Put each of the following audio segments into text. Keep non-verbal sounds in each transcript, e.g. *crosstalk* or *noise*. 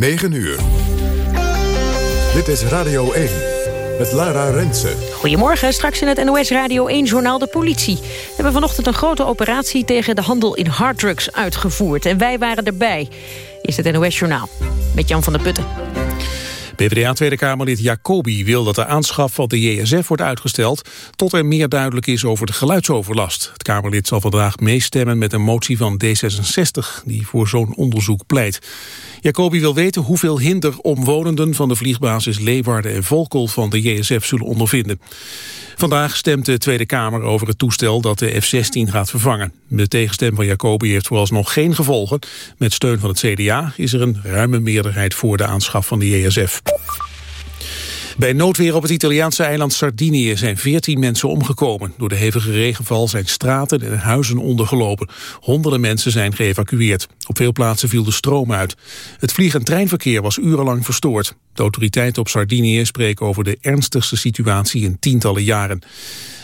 9 uur. Dit is Radio 1 met Lara Rensen. Goedemorgen, straks in het NOS Radio 1-journaal de politie. We hebben vanochtend een grote operatie tegen de handel in harddrugs uitgevoerd. En wij waren erbij. Is het NOS-journaal met Jan van der Putten. PvdA Tweede Kamerlid Jacobi wil dat de aanschaf van de JSF wordt uitgesteld... tot er meer duidelijk is over de geluidsoverlast. Het Kamerlid zal vandaag meestemmen met een motie van D66... die voor zo'n onderzoek pleit. Jacobi wil weten hoeveel hinder omwonenden van de vliegbasis Leeuwarden en Volkel van de JSF zullen ondervinden. Vandaag stemt de Tweede Kamer over het toestel dat de F-16 gaat vervangen. De tegenstem van Jacobi heeft vooralsnog geen gevolgen. Met steun van het CDA is er een ruime meerderheid voor de aanschaf van de JSF. Bij noodweer op het Italiaanse eiland Sardinië zijn 14 mensen omgekomen. Door de hevige regenval zijn straten en huizen ondergelopen. Honderden mensen zijn geëvacueerd. Op veel plaatsen viel de stroom uit. Het vlieg- en treinverkeer was urenlang verstoord. De autoriteiten op Sardinië spreken over de ernstigste situatie in tientallen jaren.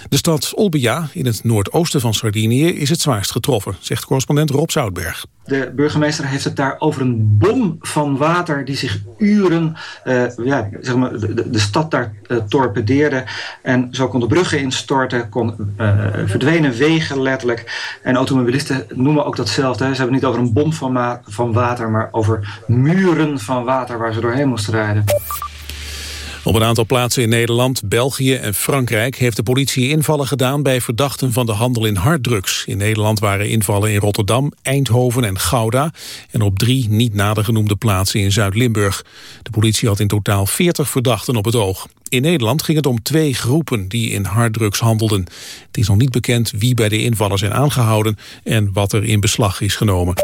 De stad Olbia in het noordoosten van Sardinië is het zwaarst getroffen, zegt correspondent Rob Zoutberg. De burgemeester heeft het daar over een bom van water die zich uren uh, ja, zeg maar, de, de stad daar uh, torpedeerde. En zo konden bruggen instorten, kon, uh, verdwenen wegen letterlijk. En automobilisten noemen ook datzelfde. Ze hebben het niet over een bom van, van water, maar over muren van water waar ze doorheen moesten rijden. Op een aantal plaatsen in Nederland, België en Frankrijk... heeft de politie invallen gedaan bij verdachten van de handel in harddrugs. In Nederland waren invallen in Rotterdam, Eindhoven en Gouda... en op drie niet nader genoemde plaatsen in Zuid-Limburg. De politie had in totaal 40 verdachten op het oog. In Nederland ging het om twee groepen die in harddrugs handelden. Het is nog niet bekend wie bij de invallen zijn aangehouden... en wat er in beslag is genomen.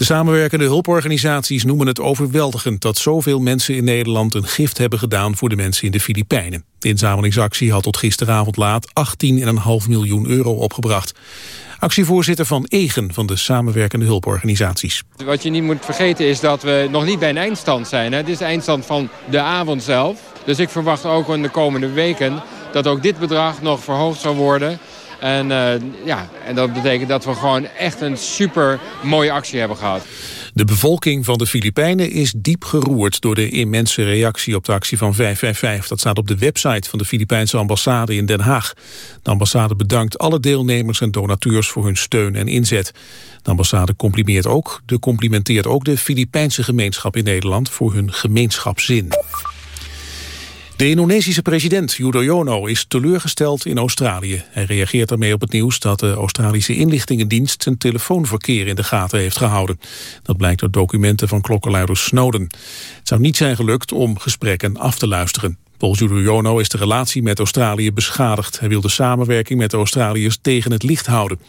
De samenwerkende hulporganisaties noemen het overweldigend dat zoveel mensen in Nederland een gift hebben gedaan voor de mensen in de Filipijnen. De inzamelingsactie had tot gisteravond laat 18,5 miljoen euro opgebracht. Actievoorzitter Van Egen van de samenwerkende hulporganisaties. Wat je niet moet vergeten is dat we nog niet bij een eindstand zijn. Dit is de eindstand van de avond zelf. Dus ik verwacht ook in de komende weken dat ook dit bedrag nog verhoogd zal worden. En, uh, ja, en dat betekent dat we gewoon echt een super mooie actie hebben gehad. De bevolking van de Filipijnen is diep geroerd door de immense reactie op de actie van 555. Dat staat op de website van de Filipijnse ambassade in Den Haag. De ambassade bedankt alle deelnemers en donateurs voor hun steun en inzet. De ambassade complimenteert ook, de complimenteert ook de Filipijnse gemeenschap in Nederland voor hun gemeenschapszin. De Indonesische president Yudhoyono is teleurgesteld in Australië. Hij reageert daarmee op het nieuws dat de Australische inlichtingendienst zijn telefoonverkeer in de gaten heeft gehouden. Dat blijkt uit documenten van klokkenluider Snowden. Het zou niet zijn gelukt om gesprekken af te luisteren. Volgens Yudhoyono is de relatie met Australië beschadigd. Hij wil de samenwerking met de Australiërs tegen het licht houden.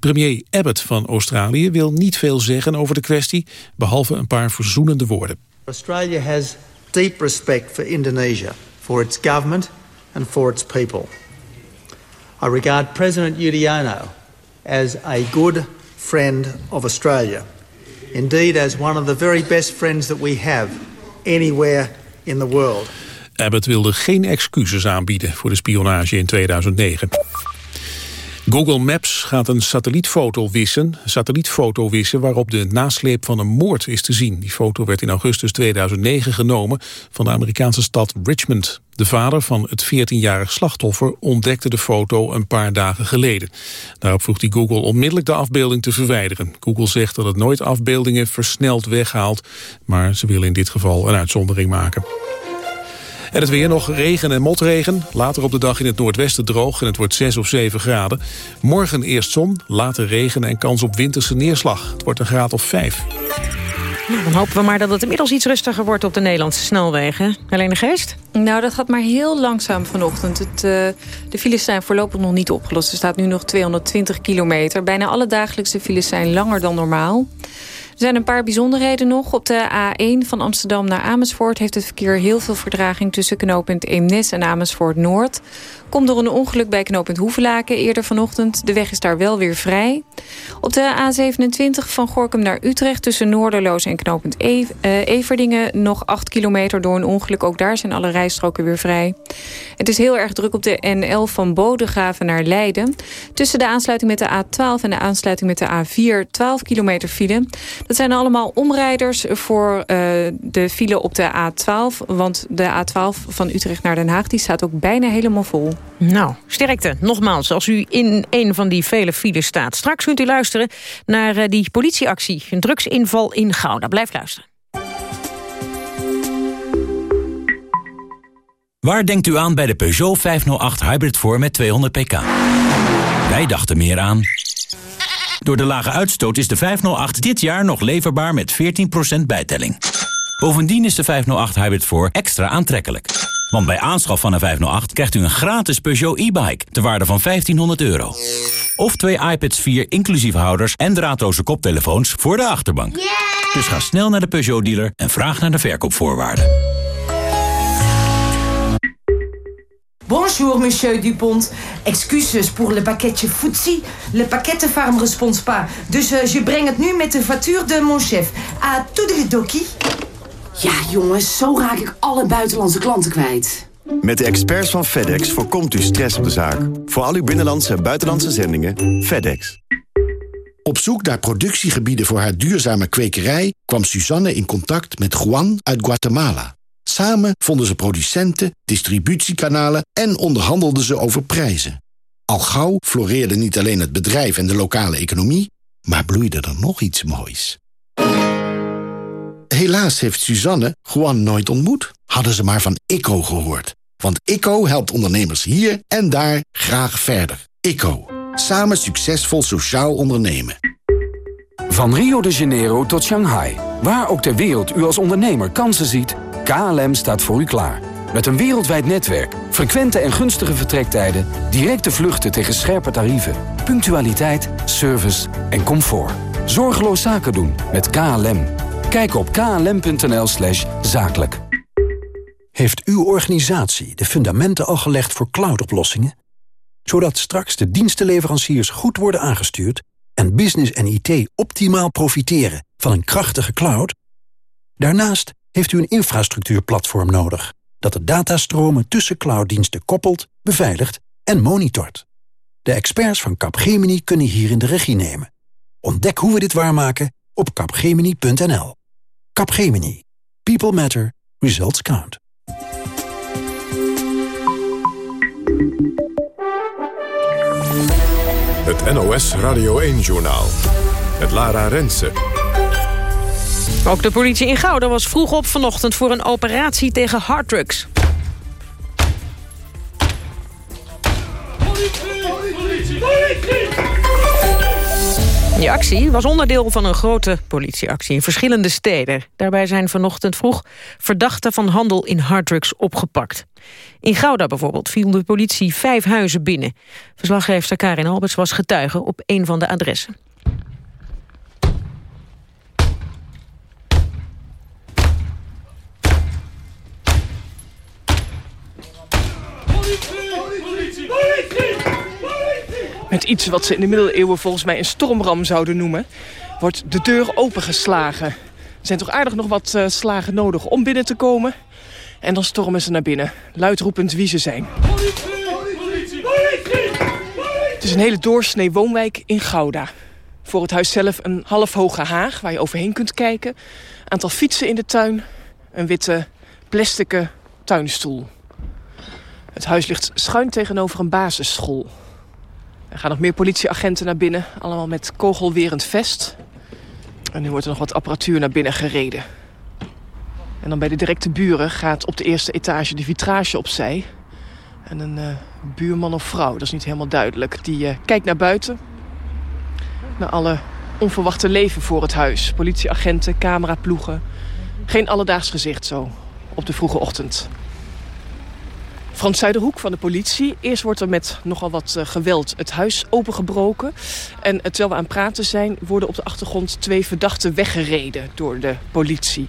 Premier Abbott van Australië wil niet veel zeggen over de kwestie, behalve een paar verzoenende woorden. Australia has deep respect for Indonesia, for its government and for its people. I regard President Yudhoyono as a good friend of Australia. Indeed, as one of the very best friends that we have anywhere in the world. Abbott wilde geen excuses aanbieden voor de spionage in 2009. Google Maps gaat een satellietfoto wissen, satellietfoto wissen waarop de nasleep van een moord is te zien. Die foto werd in augustus 2009 genomen van de Amerikaanse stad Richmond. De vader van het 14-jarig slachtoffer ontdekte de foto een paar dagen geleden. Daarop vroeg hij Google onmiddellijk de afbeelding te verwijderen. Google zegt dat het nooit afbeeldingen versneld weghaalt, maar ze willen in dit geval een uitzondering maken. En het weer nog regen en motregen. Later op de dag in het noordwesten droog en het wordt 6 of 7 graden. Morgen eerst zon, later regen en kans op winterse neerslag. Het wordt een graad of 5. Nou, dan hopen we maar dat het inmiddels iets rustiger wordt op de Nederlandse snelwegen. Alleen de geest? Nou, dat gaat maar heel langzaam vanochtend. Het, uh, de files zijn voorlopig nog niet opgelost. Er staat nu nog 220 kilometer. Bijna alle dagelijkse files zijn langer dan normaal. Er zijn een paar bijzonderheden nog. Op de A1 van Amsterdam naar Amersfoort... heeft het verkeer heel veel verdraging tussen knooppunt Eemnes en Amersfoort Noord. Komt door een ongeluk bij knooppunt Hoevelaken eerder vanochtend. De weg is daar wel weer vrij. Op de A27 van Gorkum naar Utrecht tussen Noorderloos en knooppunt e Everdingen... nog 8 kilometer door een ongeluk. Ook daar zijn alle rijstroken weer vrij. Het is heel erg druk op de N11 van Bodegraven naar Leiden. Tussen de aansluiting met de A12 en de aansluiting met de A4 12 kilometer file. Dat zijn allemaal omrijders voor de file op de A12. Want de A12 van Utrecht naar Den Haag die staat ook bijna helemaal vol. Nou, sterkte. Nogmaals, als u in een van die vele files staat. Straks kunt u luisteren naar die politieactie. Een drugsinval in Gouda. Blijf luisteren. Waar denkt u aan bij de Peugeot 508 Hybrid 4 met 200 pk? Wij dachten meer aan... Door de lage uitstoot is de 508 dit jaar nog leverbaar met 14% bijtelling. Bovendien is de 508 Hybrid 4 extra aantrekkelijk. Want bij aanschaf van een 508 krijgt u een gratis Peugeot e-bike... ter waarde van 1500 euro. Of twee iPads 4 inclusief houders en draadloze koptelefoons voor de achterbank. Dus ga snel naar de Peugeot-dealer en vraag naar de verkoopvoorwaarden. Bonjour, monsieur Dupont. Excuses pour le pakketje footsie. Le paquet de farm responds pas. Dus uh, je brengt het nu met de factuur de mon chef. À toedeledokie. Ja, jongens, zo raak ik alle buitenlandse klanten kwijt. Met de experts van FedEx voorkomt u stress op de zaak. Voor al uw binnenlandse en buitenlandse zendingen, FedEx. Op zoek naar productiegebieden voor haar duurzame kwekerij... kwam Suzanne in contact met Juan uit Guatemala. Samen vonden ze producenten, distributiekanalen en onderhandelden ze over prijzen. Al gauw floreerde niet alleen het bedrijf en de lokale economie... maar bloeide er nog iets moois. Helaas heeft Suzanne Juan nooit ontmoet. Hadden ze maar van ICO gehoord. Want ICO helpt ondernemers hier en daar graag verder. ICO. Samen succesvol sociaal ondernemen. Van Rio de Janeiro tot Shanghai. Waar ook ter wereld u als ondernemer kansen ziet... KLM staat voor u klaar. Met een wereldwijd netwerk, frequente en gunstige vertrektijden... directe vluchten tegen scherpe tarieven, punctualiteit, service en comfort. Zorgeloos zaken doen met KLM. Kijk op klm.nl slash zakelijk. Heeft uw organisatie de fundamenten al gelegd voor cloudoplossingen? Zodat straks de dienstenleveranciers goed worden aangestuurd... en business en IT optimaal profiteren van een krachtige cloud? Daarnaast heeft u een infrastructuurplatform nodig... dat de datastromen tussen clouddiensten koppelt, beveiligt en monitort. De experts van Capgemini kunnen hierin de regie nemen. Ontdek hoe we dit waarmaken op capgemini.nl. Capgemini. People matter. Results count. Het NOS Radio 1-journaal. Het Lara Rensen. Ook de politie in Gouda was vroeg op vanochtend voor een operatie tegen harddrugs. Die actie was onderdeel van een grote politieactie in verschillende steden. Daarbij zijn vanochtend vroeg verdachten van handel in harddrugs opgepakt. In Gouda bijvoorbeeld viel de politie vijf huizen binnen. Verslaggever Karin Alberts was getuige op een van de adressen. Met iets wat ze in de middeleeuwen volgens mij een stormram zouden noemen... wordt de deur opengeslagen. Er zijn toch aardig nog wat uh, slagen nodig om binnen te komen. En dan stormen ze naar binnen, luidroepend wie ze zijn. Het is een hele doorsnee woonwijk in Gouda. Voor het huis zelf een halfhoge haag waar je overheen kunt kijken. Aantal fietsen in de tuin. Een witte plastic tuinstoel. Het huis ligt schuin tegenover een basisschool. Er gaan nog meer politieagenten naar binnen. Allemaal met kogelwerend vest. En nu wordt er nog wat apparatuur naar binnen gereden. En dan bij de directe buren gaat op de eerste etage de vitrage opzij. En een uh, buurman of vrouw, dat is niet helemaal duidelijk. Die uh, kijkt naar buiten. Naar alle onverwachte leven voor het huis. Politieagenten, cameraploegen. Geen alledaags gezicht zo op de vroege ochtend. Frans Zuiderhoek van de politie. Eerst wordt er met nogal wat uh, geweld het huis opengebroken. En uh, terwijl we aan het praten zijn... worden op de achtergrond twee verdachten weggereden door de politie.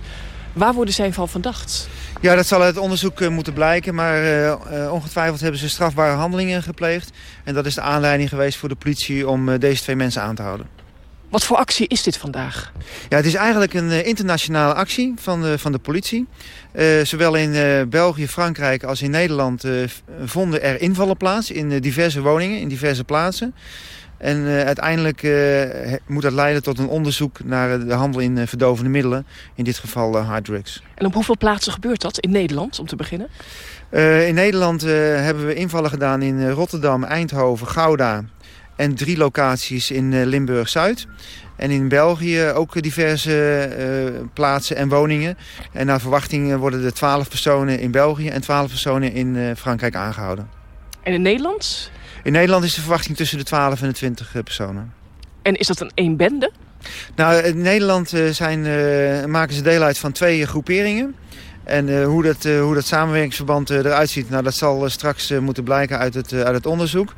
Waar worden zij van verdacht? Ja, dat zal uit onderzoek uh, moeten blijken. Maar ongetwijfeld hebben ze strafbare handelingen gepleegd. En dat is de aanleiding geweest voor de politie om deze twee mensen aan te houden. Wat voor actie is dit vandaag? Ja, het is eigenlijk een uh, internationale actie van de, van de politie. Uh, zowel in uh, België, Frankrijk als in Nederland vonden er invallen plaats in diverse woningen, in diverse plaatsen. En uh, uiteindelijk uh, moet dat leiden tot een onderzoek naar de handel in verdovende middelen. In dit geval harddrugs. En op hoeveel plaatsen gebeurt dat? In Nederland, om te beginnen? in Nederland hebben we invallen gedaan in Rotterdam, Eindhoven, Gouda... en drie locaties in Limburg-Zuid. En in België ook diverse uh, plaatsen en woningen. En naar verwachting worden er 12 personen in België en 12 personen in uh, Frankrijk aangehouden. En in Nederland? In Nederland is de verwachting tussen de 12 en de 20 personen. En is dat een één bende? Nou, in Nederland zijn, maken ze deel uit van twee groeperingen. En uh, hoe, dat, uh, hoe dat samenwerkingsverband uh, eruit ziet, nou, dat zal straks moeten blijken uit het, uit het onderzoek.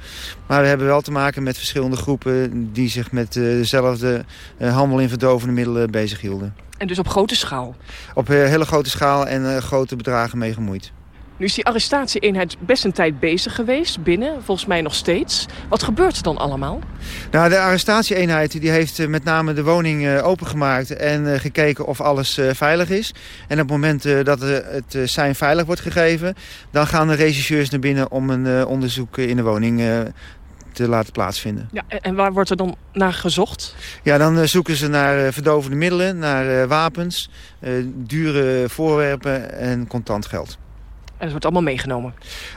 Maar we hebben wel te maken met verschillende groepen die zich met dezelfde handel in verdovende middelen bezighielden. En dus op grote schaal? Op hele grote schaal en grote bedragen mee gemoeid. Nu is die arrestatieeenheid best een tijd bezig geweest, binnen, volgens mij nog steeds. Wat gebeurt er dan allemaal? Nou, de arrestatieeenheid die heeft met name de woning uh, opengemaakt en uh, gekeken of alles veilig is. En op het moment dat het zijn veilig wordt gegeven, dan gaan de regisseurs naar binnen om een onderzoek in de woning te laten plaatsvinden. Ja, en waar wordt er dan naar gezocht? Ja, dan zoeken ze naar verdovende middelen, naar wapens, dure voorwerpen en contant geld. En het wordt allemaal meegenomen?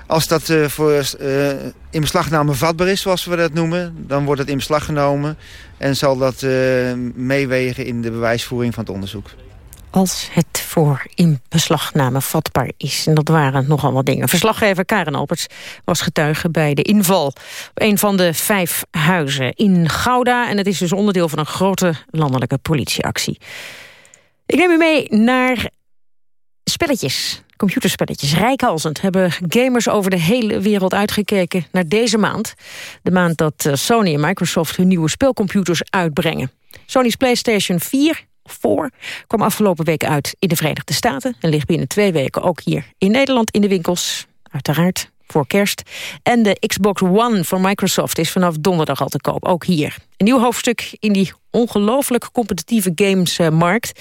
Als dat uh, voor uh, in beslagname vatbaar is, zoals we dat noemen... dan wordt het in beslag genomen en zal dat uh, meewegen in de bewijsvoering van het onderzoek. Als het voor in beslagname vatbaar is. En dat waren nogal wat dingen. Verslaggever Karen Alberts was getuige bij de inval... op een van de vijf huizen in Gouda. En het is dus onderdeel van een grote landelijke politieactie. Ik neem u mee naar spelletjes computerspelletjes. Rijkhalsend hebben gamers over de hele wereld uitgekeken naar deze maand. De maand dat eh, Sony en Microsoft hun nieuwe speelcomputers uitbrengen. Sony's PlayStation 4 4 kwam afgelopen week uit in de Verenigde Staten... en ligt binnen twee weken ook hier in Nederland in de winkels. Uiteraard voor kerst. En de Xbox One van Microsoft is vanaf donderdag al te koop, ook hier. Een nieuw hoofdstuk in die ongelooflijk competitieve gamesmarkt.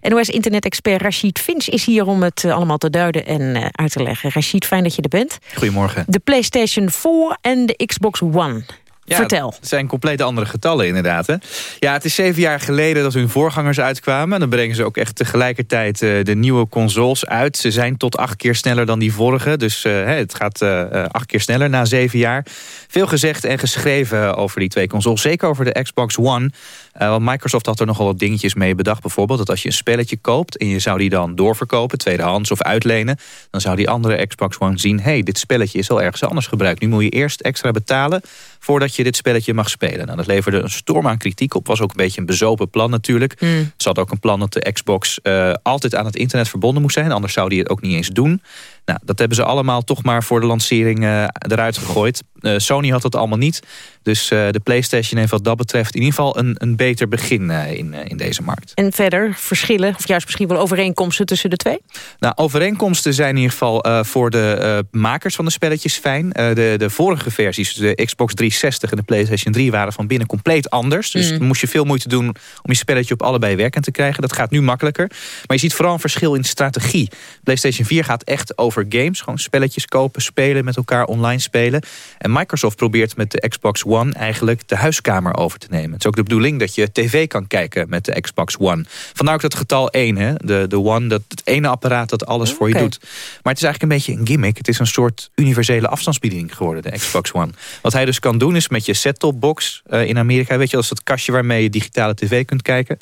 NOS-internet-expert Rashid Finch is hier om het eh, allemaal te duiden en eh, uit te leggen. Rashid, fijn dat je er bent. Goedemorgen. De PlayStation 4 en de Xbox One. Ja, Vertel. Het zijn compleet andere getallen inderdaad. Hè? Ja, het is zeven jaar geleden dat hun voorgangers uitkwamen. Dan brengen ze ook echt tegelijkertijd uh, de nieuwe consoles uit. Ze zijn tot acht keer sneller dan die vorige. Dus uh, het gaat uh, acht keer sneller na zeven jaar. Veel gezegd en geschreven over die twee consoles. Zeker over de Xbox One. Want Microsoft had er nogal wat dingetjes mee bedacht. Bijvoorbeeld dat als je een spelletje koopt... en je zou die dan doorverkopen, tweedehands of uitlenen... dan zou die andere Xbox One zien... hey, dit spelletje is al ergens anders gebruikt. Nu moet je eerst extra betalen voordat je dit spelletje mag spelen. Nou, dat leverde een storm aan kritiek op. Was ook een beetje een bezopen plan natuurlijk. Mm. Ze had ook een plan dat de Xbox uh, altijd aan het internet verbonden moest zijn. Anders zou die het ook niet eens doen. Nou, dat hebben ze allemaal toch maar voor de lancering uh, eruit gegooid. Uh, Sony had dat allemaal niet. Dus uh, de PlayStation heeft wat dat betreft in ieder geval een, een beter begin in, in deze markt. En verder verschillen, of juist misschien wel overeenkomsten tussen de twee? Nou, overeenkomsten zijn in ieder geval voor de makers van de spelletjes fijn. de, de vorige versies, de Xbox 360 en de PlayStation 3, waren van binnen compleet anders. Dus mm. dan moest je veel moeite doen om je spelletje op allebei werkend te krijgen. Dat gaat nu makkelijker. Maar je ziet vooral een verschil in strategie. PlayStation 4 gaat echt over over games. Gewoon spelletjes kopen, spelen, met elkaar online spelen. En Microsoft probeert met de Xbox One eigenlijk de huiskamer over te nemen. Het is ook de bedoeling dat je tv kan kijken met de Xbox One. Vandaar ook dat getal 1, hè? De, de One, dat het ene apparaat dat alles okay. voor je doet. Maar het is eigenlijk een beetje een gimmick. Het is een soort universele afstandsbediening geworden, de Xbox One. Wat hij dus kan doen is met je set-top box uh, in Amerika... weet je, dat is dat kastje waarmee je digitale tv kunt kijken...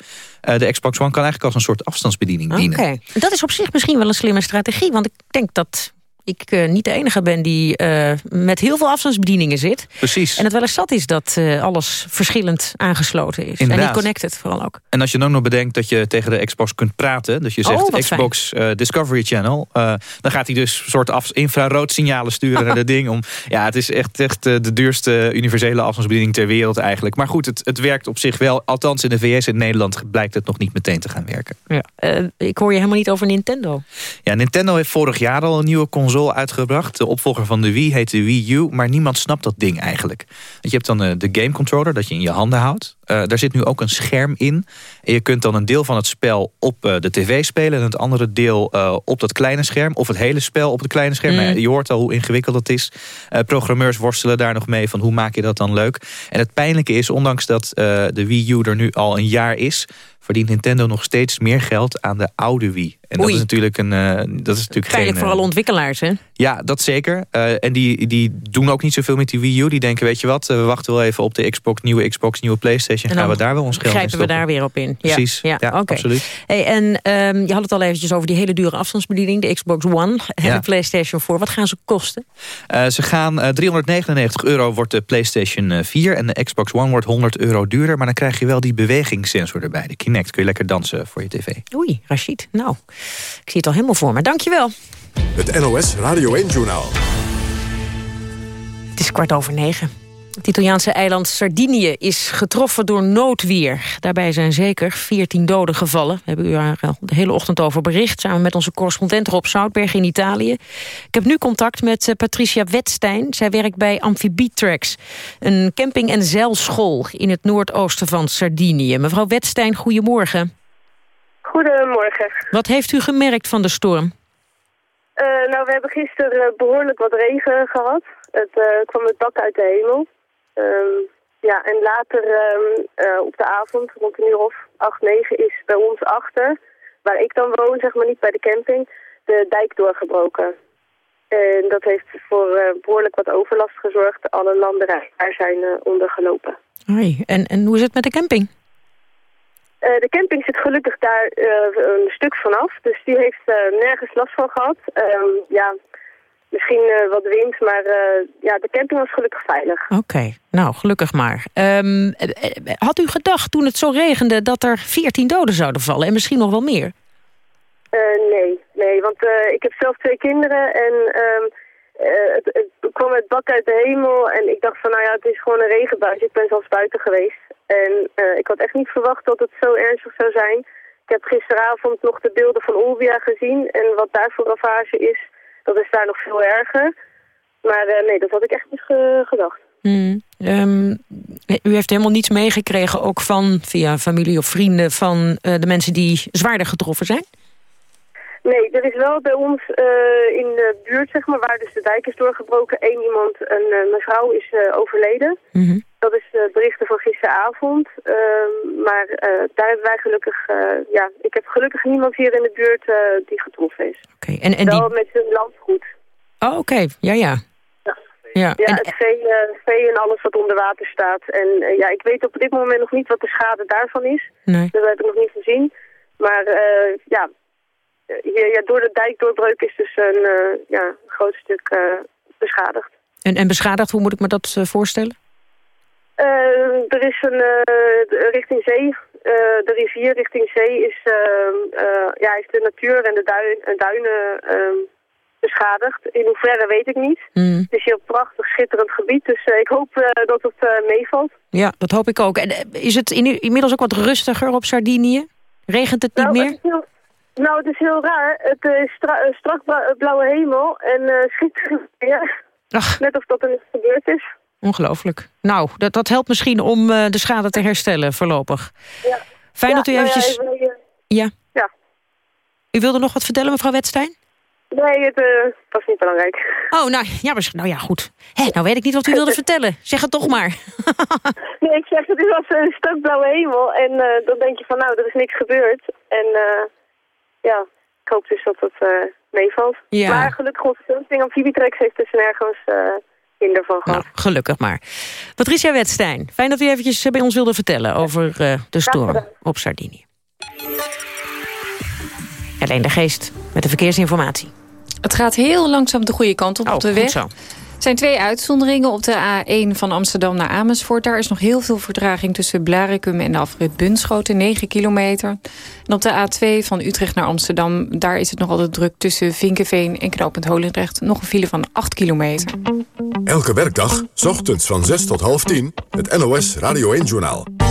Uh, de Xbox One kan eigenlijk als een soort afstandsbediening dienen. Oké, dat is op zich misschien wel een slimme strategie. Want ik denk dat ik uh, niet de enige ben die uh, met heel veel afstandsbedieningen zit. Precies. En het wel eens zat is dat uh, alles verschillend aangesloten is. Inderdaad. En niet connected vooral ook. En als je dan nog bedenkt dat je tegen de Xbox kunt praten. Dus je zegt oh, Xbox Discovery Channel. dan gaat hij dus een soort infrarood signalen sturen naar *laughs* dat ding. Om, ja, het is echt, echt de duurste universele afstandsbediening ter wereld eigenlijk. Maar goed, het, het werkt op zich wel. Althans in de VS en Nederland blijkt het nog niet meteen te gaan werken. Ja. ik hoor je helemaal niet over Nintendo. Ja, Nintendo heeft vorig jaar al een nieuwe console console uitgebracht. De opvolger van de Wii heet de Wii U, maar niemand snapt dat ding eigenlijk. Want je hebt dan de game controller dat je in je handen houdt. daar zit nu ook een scherm in. En je kunt dan een deel van het spel op de tv spelen... en het andere deel op dat kleine scherm. Of het hele spel op het kleine scherm. Mm. Nou je hoort al hoe ingewikkeld dat is. programmeurs worstelen daar nog mee van hoe maak je dat dan leuk. En het pijnlijke is, ondanks dat de Wii U er nu al een jaar is verdient Nintendo nog steeds meer geld aan de oude Wii. En dat is natuurlijk een. Uh, dat is natuurlijk Pijnlijk voor alle eh, ontwikkelaars, hè? Ja, dat zeker. Uh, en die, die doen ook niet zoveel met die Wii U. Die denken, weet je wat, we wachten wel even op de Xbox, nieuwe Xbox, nieuwe Playstation. En gaan we daar wel ons geld grijpen we daar weer op in. Precies, ja, ja, absoluut. Hey, en um, je had het al eventjes over die hele dure afstandsbediening. De Xbox One en de Playstation 4. Wat gaan ze kosten? ze gaan 399 euro wordt de Playstation 4 en de Xbox One wordt 100 euro duurder. Maar dan krijg je wel die bewegingssensor erbij. De Kinect kun je lekker dansen voor je tv. Oei, Rashid. Nou, ik zie het al helemaal voor me. Dankjewel. Het NOS Radio 1-journaal. Het is kwart over negen. Het Italiaanse eiland Sardinië is getroffen door noodweer. Daarbij zijn zeker 14 doden gevallen. We hebben u daar de hele ochtend over bericht... samen met onze correspondent Rob Zoutberg in Italië. Ik heb nu contact met eh, Patricia Wetstein. Zij werkt bij Amphibietracks, een camping- en zeilschool... in het noordoosten van Sardinië. Mevrouw Wetstein, goedemorgen. Goedemorgen. Wat heeft u gemerkt van de storm? Uh, nou, we hebben gisteren behoorlijk wat regen gehad. Het uh, kwam het dak uit de hemel. Um, ja, en later um, uh, op de avond, rond een uur of 8, 9, is bij ons achter, waar ik dan woon, zeg maar niet bij de camping, de dijk doorgebroken. En dat heeft voor behoorlijk wat overlast gezorgd. Alle landerijen daar zijn ondergelopen. Hoi, en, en hoe is het met de camping? Uh, de camping zit gelukkig daar een stuk vanaf, dus die heeft nergens last van gehad. Um, ja, misschien wat wind, maar ja, de camping was gelukkig veilig. Oké, nou gelukkig maar. Um, had u gedacht toen het zo regende dat er 14 doden zouden vallen en misschien nog wel meer? nee, nee, want ik heb zelf twee kinderen en um, het, het, kwam het bak uit de hemel en ik dacht van nou ja, het is gewoon een regenbuis. Ik ben zelfs buiten geweest. En ik had echt niet verwacht dat het zo ernstig zou zijn. Ik heb gisteravond nog de beelden van Olbia gezien. En wat daar voor ravage is, dat is daar nog veel erger. Maar uh, nee, dat had ik echt niet ge gedacht. Hmm. Um, u heeft helemaal niets meegekregen, ook van via familie of vrienden... van uh, de mensen die zwaarder getroffen zijn? Nee, er is wel bij ons uh, in de buurt, zeg maar, waar dus de dijk is doorgebroken... één iemand, een mevrouw, is overleden. Mm -hmm. Dat is de berichten van gisteravond. Ehm, maar daar hebben wij gelukkig... ja, ik heb gelukkig niemand hier in de buurt die getroffen is. Oké, okay. en, en wel die... met hun landgoed. Oh, oké. Okay. Ja, ja. Ja, ja. ja en... het vee, vee, en alles wat onder water staat. En ja, ik weet op dit moment nog niet wat de schade daarvan is. Nee. Dat heb ik nog niet gezien. Maar ja, ja, ja, door de dijkdoorbreuk is dus een ja, groot stuk beschadigd. En, en beschadigd, hoe moet ik me dat voorstellen? Er is een richting zee, de rivier richting zee is, ja, is de natuur en de duin, en duinen ehm, beschadigd. In hoeverre weet ik niet. Mm. Het is hier een prachtig, schitterend gebied, dus ik hoop dat het meevalt. Ja, dat hoop ik ook. En is het inmiddels ook wat rustiger op Sardinië? Regent het niet nou, meer? Het nou, het is heel raar. Het is stra strak blauwe hemel en uh, schitterend weer. Net of dat er niets gebeurd is. Ongelooflijk. Nou, dat, dat helpt misschien om uh, de schade te herstellen voorlopig. Ja. Fijn ja, dat u nou eventjes... Ja, even, ja. ja. U wilde nog wat vertellen, mevrouw Wetstein? Nee, het uh, was niet belangrijk. Oh, nou ja, maar, nou ja goed. Nou weet ik niet wat u wilde *laughs* vertellen. Zeg het toch maar. *laughs* nee, ik zeg, het was een stuk blauwe hemel. En uh, dan denk je van, nou, er is niks gebeurd. En... Ja, ik hoop dus dat het meevalt. Ja. Maar gelukkig onze Amphibietracks heeft dus nergens gehad. Nou, gelukkig maar. Patricia Wetstein, fijn dat u eventjes bij ons wilde vertellen over uh, de storm op Sardinië. Alleen de geest met de verkeersinformatie. Het gaat heel langzaam de goede kant op oh, op de weg. Zo. Zijn twee uitzonderingen op de A1 van Amsterdam naar Amersfoort. Daar is nog heel veel vertraging tussen Blarikum en de afrit Bunschoten, 9 kilometer. En op de A2 van Utrecht naar Amsterdam, daar is het nog altijd druk tussen Vinkenveen en Knopend Holendrecht. Nog een file van 8 kilometer. Elke werkdag, s ochtends van 6 tot half 10, het NOS Radio 1-journaal. disruption,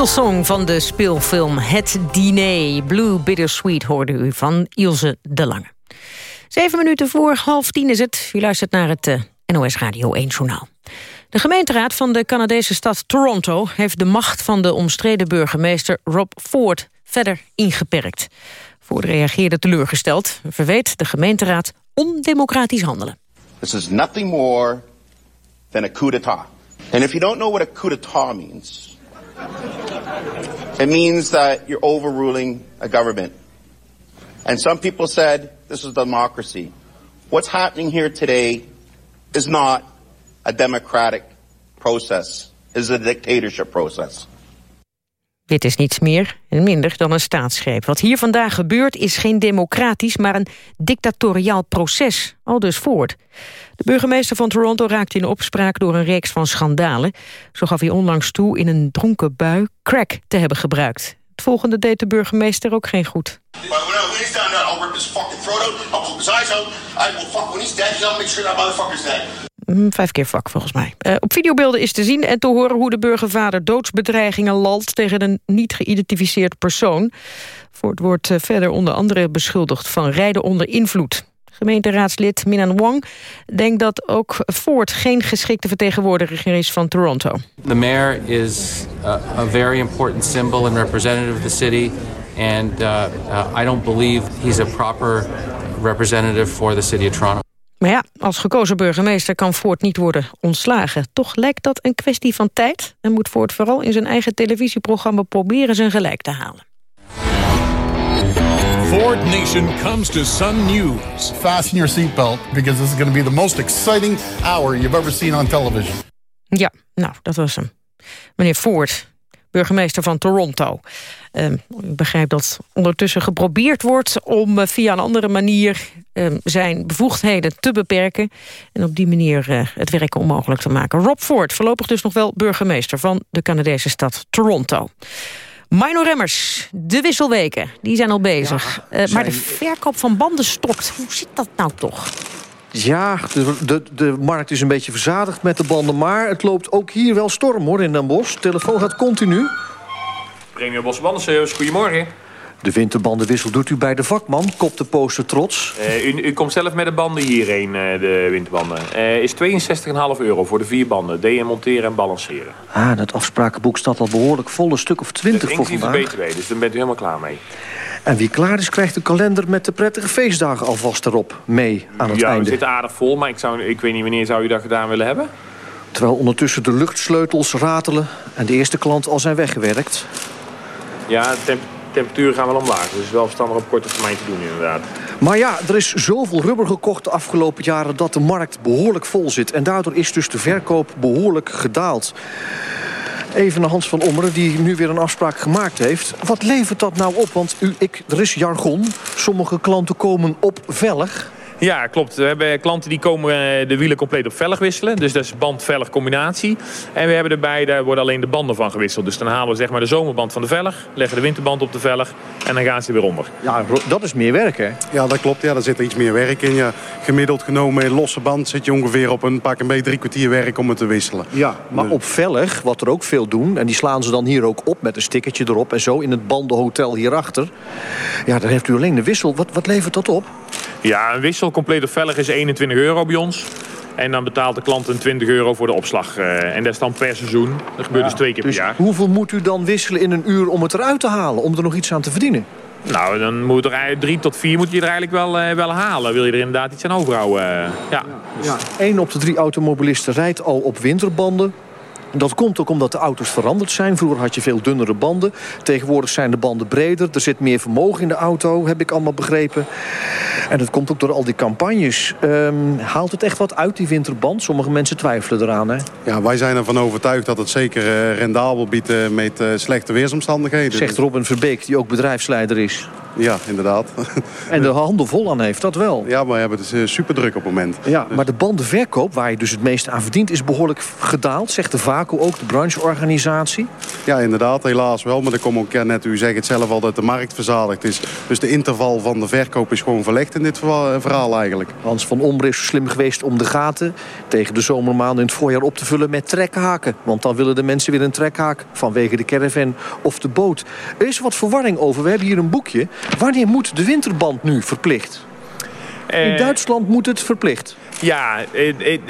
Titelsong van de speelfilm Het Diner. Blue Bittersweet hoorde u van Ilse de Lange. Zeven minuten voor half tien is het. U luistert naar het eh, NOS Radio 1 journaal. De gemeenteraad van de Canadese stad Toronto... heeft de macht van de omstreden burgemeester Rob Ford verder ingeperkt. Ford reageerde teleurgesteld. Verweet de gemeenteraad ondemocratisch handelen. This is nothing more than a coup d'etat. And if you don't know what a coup d'etat means, it means that you're overruling a government. And some people said this is democracy. What's happening here today is not a democratic process, is a dictatorship process. Dit is niets meer en minder dan een staatsgreep. Wat hier vandaag gebeurt is geen democratisch, maar een dictatoriaal proces. Al dus voort. De burgemeester van Toronto raakte in opspraak door een reeks van schandalen. Zo gaf hij onlangs toe in een dronken bui crack te hebben gebruikt. Het volgende deed de burgemeester ook geen goed. Mm, Vijf keer vak, volgens mij. Eh, op videobeelden is te zien en te horen hoe de burgervader doodsbedreigingen lalt tegen een niet geïdentificeerd persoon. Ford wordt eh, verder onder andere beschuldigd van rijden onder invloed. Gemeenteraadslid Minan Wong denkt dat ook Ford geen geschikte vertegenwoordiger is van Toronto. The mayor is a, a very important symbol and representative of the city, and uh, uh, I don't believe he's a proper representative for the city of Toronto. Maar ja, als gekozen burgemeester kan Ford niet worden ontslagen. Toch lijkt dat een kwestie van tijd... en moet Ford vooral in zijn eigen televisieprogramma proberen zijn gelijk te halen. Ford Nation comes to Sun News. Fasten your seatbelt because this is going to be the most exciting hour you've ever seen on television. Ja, nou, dat was hem. Meneer Ford, burgemeester van Toronto. Uh, ik begrijp dat ondertussen geprobeerd wordt om uh, via een andere manier uh, zijn bevoegdheden te beperken. En op die manier uh, het werken onmogelijk te maken. Rob Ford, voorlopig dus nog wel burgemeester van de Canadese stad Toronto. Minor Remmers, de wisselweken, die zijn al bezig. Eh, Maar de verkoop van banden stokt. Hoe zit dat nou toch? Ja, de, de, de markt is een beetje verzadigd met de banden... maar het loopt ook hier wel storm, hoor, in Den Bosch. telefoon gaat continu. Premier Bosse Bandenservice, goedemorgen. De winterbandenwissel doet u bij de vakman, kopt de poster trots. Eh, u, u komt zelf met de banden hierheen, eh, de winterbanden. Eh is 62,5 euro voor de vier banden. DM monteren en balanceren. Ah, dat afsprakenboek staat al behoorlijk vol, een stuk of twintig voor Inclusief de vandaag. BTW, dus dan bent u helemaal klaar mee. En wie klaar is, krijgt de kalender met de prettige feestdagen alvast erop mee aan het ja, we einde. zitten aardig vol, maar ik, zou, ik weet niet wanneer zou u dat gedaan willen hebben. Terwijl ondertussen de luchtsleutels ratelen en de eerste klant al zijn weggewerkt. Ja, temp temperaturen gaan wel omlaag. Dus is wel verstandig op korte termijn te doen inderdaad. Maar ja, er is zoveel rubber gekocht de afgelopen jaren... dat de markt behoorlijk vol zit. En daardoor is dus de verkoop behoorlijk gedaald. Even naar Hans van Ommeren, die nu weer een afspraak gemaakt heeft. Wat levert dat nou op? Want u, ik, er is jargon. Sommige klanten komen op vellig. Ja, klopt. We hebben klanten die komen eh, de wielen compleet op velg wisselen. Dus dat is band-velg combinatie. En we hebben erbij, daar worden alleen de banden van gewisseld. Dus dan halen we zeg maar de zomerband van de velg, leggen de winterband op de velg en dan gaan ze weer onder. Ja, dat is meer werk, hè? Ja, dat klopt. Ja, daar zit er iets meer werk in. Ja, gemiddeld genomen in losse band zit je ongeveer op een pak een beetje drie kwartier werk om het te wisselen. Ja, maar op vellig, wat er ook veel doen... en die slaan ze dan hier ook op met een stickertje erop... en zo in het bandenhotel hierachter. Ja, dan heeft u alleen de wissel. Wat, wat levert dat op? Ja, een wissel compleet op velg is 21 euro bij ons. En dan betaalt de klant een 20 euro voor de opslag. eh, en dat is dan per seizoen. Dat gebeurt dus twee keer Dus per jaar. hoeveel moet u dan wisselen in een uur om het eruit te halen? Om er nog iets aan te verdienen? Nou, dan moet er drie tot vier moet je er eigenlijk wel, eh, wel halen. Wil je er inderdaad iets aan overhouden. eh, ja. Ja. Eén op de drie automobilisten rijdt al op winterbanden. Dat komt ook omdat de auto's veranderd zijn. Vroeger had je veel dunnere banden. Tegenwoordig zijn de banden breder. Er zit meer vermogen in de auto, heb ik allemaal begrepen. En dat komt ook door al die campagnes. Ehm, haalt het echt wat uit, die winterband? Sommige mensen twijfelen eraan, hè? Ja, wij zijn ervan overtuigd dat het zeker eh, rendabel biedt eh, met eh, slechte weersomstandigheden. Zegt Robin Verbeek, die ook bedrijfsleider is. Ja, inderdaad. *laughs* En de handen vol aan heeft, dat wel. Ja, maar we hebben het eh, super druk op het moment. Ja, maar de bandenverkoop, waar je dus het meeste aan verdient... is behoorlijk gedaald, zegt de VACO ook, de brancheorganisatie. Ja, inderdaad, helaas wel. Maar er komt ook ja, net, u zegt het zelf al, dat de markt verzadigd is. Dus de interval van de verkoop is gewoon verlegd in dit verhaal, verhaal eigenlijk. Hans van Omber is slim geweest om de gaten... tegen de zomermaanden in het voorjaar op te vullen met trekhaken. Want dan willen de mensen weer een trekhaak vanwege de caravan of de boot. Er is wat verwarring over. We hebben hier een boekje. Wanneer moet de winterband nu verplicht? In Eh, Duitsland moet het verplicht. Ja,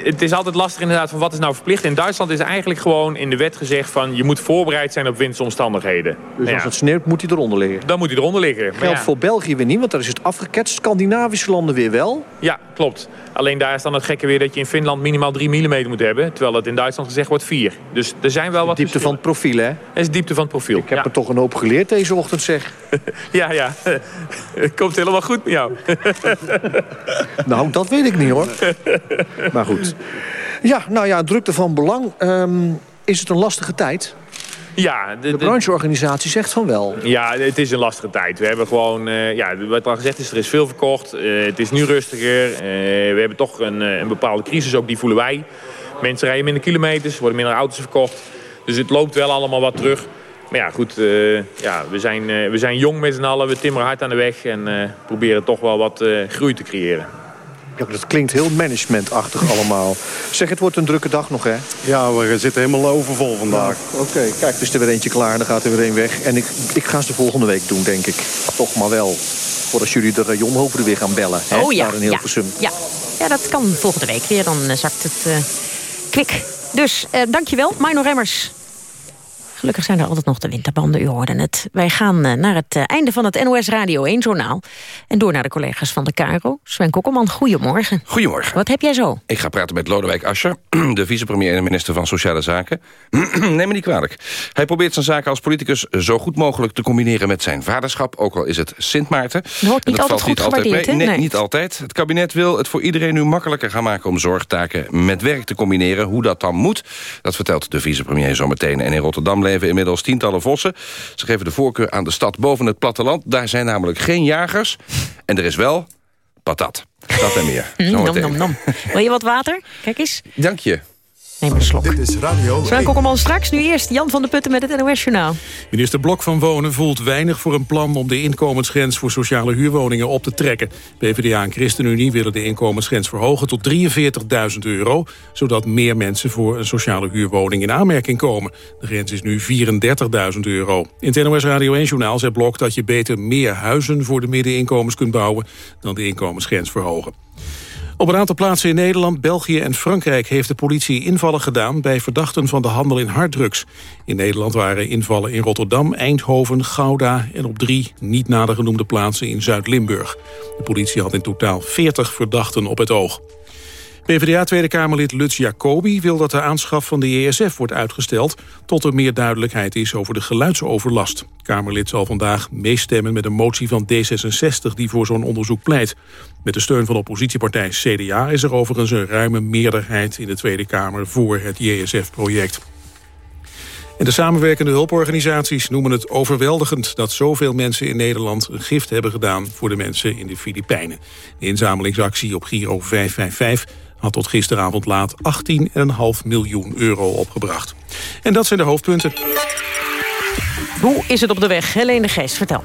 het, is altijd lastig inderdaad van wat is nou verplicht. In Duitsland is eigenlijk gewoon in de wet gezegd van je moet voorbereid zijn op wintersomstandigheden. Dus Nou als het sneeuwt moet hij eronder liggen. dan moet hij eronder liggen. Maar Geldt ja, voor België weer niet, want daar is het afgeketst. Scandinavische landen weer wel. ja, klopt. Alleen daar is dan het gekke weer dat je in Finland minimaal 3 mm moet hebben. Terwijl het in Duitsland gezegd wordt 4. Dus er zijn wel wat Diepte van het profiel, hè? Dat is de diepte van het profiel. Ik heb er toch een hoop geleerd deze ochtend, zeg. *laughs* Ja, ja. Het *laughs* komt helemaal goed met jou. *laughs* *laughs* Nou, dat weet ik niet, hoor. Maar goed. Ja, nou ja, drukte van belang. Ehm, is het een lastige tijd? Ja, De brancheorganisatie zegt van wel. Ja, het is een lastige tijd. We hebben gewoon, eh, ja, wat al gezegd is, er is veel verkocht. Eh, het is nu rustiger. Eh, we hebben toch een, een bepaalde crisis, ook die voelen wij. Mensen rijden minder kilometers, worden minder auto's verkocht. Dus het loopt wel allemaal wat terug. Maar ja, goed, eh, ja, we, zijn, eh, we zijn jong met z'n allen. We timmeren hard aan de weg en eh, proberen toch wel wat eh, groei te creëren. Ja, dat klinkt heel managementachtig allemaal. Zeg, het wordt een drukke dag nog, hè? Ja, we zitten helemaal overvol vandaag. Oké, kijk, er is er weer eentje klaar, dan gaat er weer een weg. En ik, ik ga ze volgende week doen, denk ik. Toch maar wel. Voor als jullie de rayonhoofden weer gaan bellen. Hè? Oh ja, Daar in ja, Hilversum. ja. ja, dat kan volgende week weer. Dan zakt het eh, kwik. Dus eh, dankjewel, Mino Remmers. Gelukkig zijn er altijd nog de winterbanden, u hoorde het. Wij gaan eh, naar het eh, einde van het NOS Radio 1-journaal. En door naar de collega's van de Caro. Sven Kokkelman, goedemorgen. Goedemorgen. Wat heb jij zo? Ik ga praten met Lodewijk Asscher, *clears throat* de vicepremier en minister van Sociale Zaken. *clears throat* Neem me niet kwalijk. Hij probeert zijn zaken als politicus zo goed mogelijk te combineren met zijn vaderschap, ook al is het Sint Maarten. Dat wordt niet En altijd goed gewaardeerd, mee. hè? Nee, Nee. niet altijd. Het kabinet wil het voor iedereen nu makkelijker gaan maken om zorgtaken met werk te combineren. Hoe dat dan moet, dat vertelt de vicepremier zo meteen. En in Rotterdam leven inmiddels tientallen vossen. Ze geven de voorkeur aan de stad boven het platteland. Daar zijn namelijk geen jagers. En er is wel patat. Dat en meer. *laughs* Nom, nom, nom. Wil je wat water? Kijk eens. Dank je. Neem een slok. Dit is Radio Frank Kokkelman straks. Nu eerst Jan van der Putten met het NOS-journaal. Minister Blok van Wonen voelt weinig voor een plan om de inkomensgrens voor sociale huurwoningen op te trekken. PvdA en ChristenUnie willen de inkomensgrens verhogen tot 43.000 euro, zodat meer mensen voor een sociale huurwoning in aanmerking komen. De grens is nu 34.000 euro. In het NOS Radio 1-journaal zei Blok dat je beter meer huizen voor de middeninkomens kunt bouwen dan de inkomensgrens verhogen. Op een aantal plaatsen in Nederland, België en Frankrijk... heeft de politie invallen gedaan bij verdachten van de handel in harddrugs. In Nederland waren invallen in Rotterdam, Eindhoven, Gouda... en op drie niet nader genoemde plaatsen in Zuid-Limburg. De politie had in totaal 40 verdachten op het oog. PvdA Tweede Kamerlid Lutz Jacobi wil dat de aanschaf van de ESF wordt uitgesteld... tot er meer duidelijkheid is over de geluidsoverlast. Kamerlid zal vandaag meestemmen met een motie van D66 die voor zo'n onderzoek pleit. Met de steun van oppositiepartij CDA is er overigens een ruime meerderheid in de Tweede Kamer voor het JSF-project. En de samenwerkende hulporganisaties noemen het overweldigend... dat zoveel mensen in Nederland een gift hebben gedaan voor de mensen in de Filipijnen. De inzamelingsactie op Giro 555 had tot gisteravond laat 18,5 miljoen euro opgebracht. En dat zijn de hoofdpunten. Hoe is het op de weg? Helene Geest, vertel.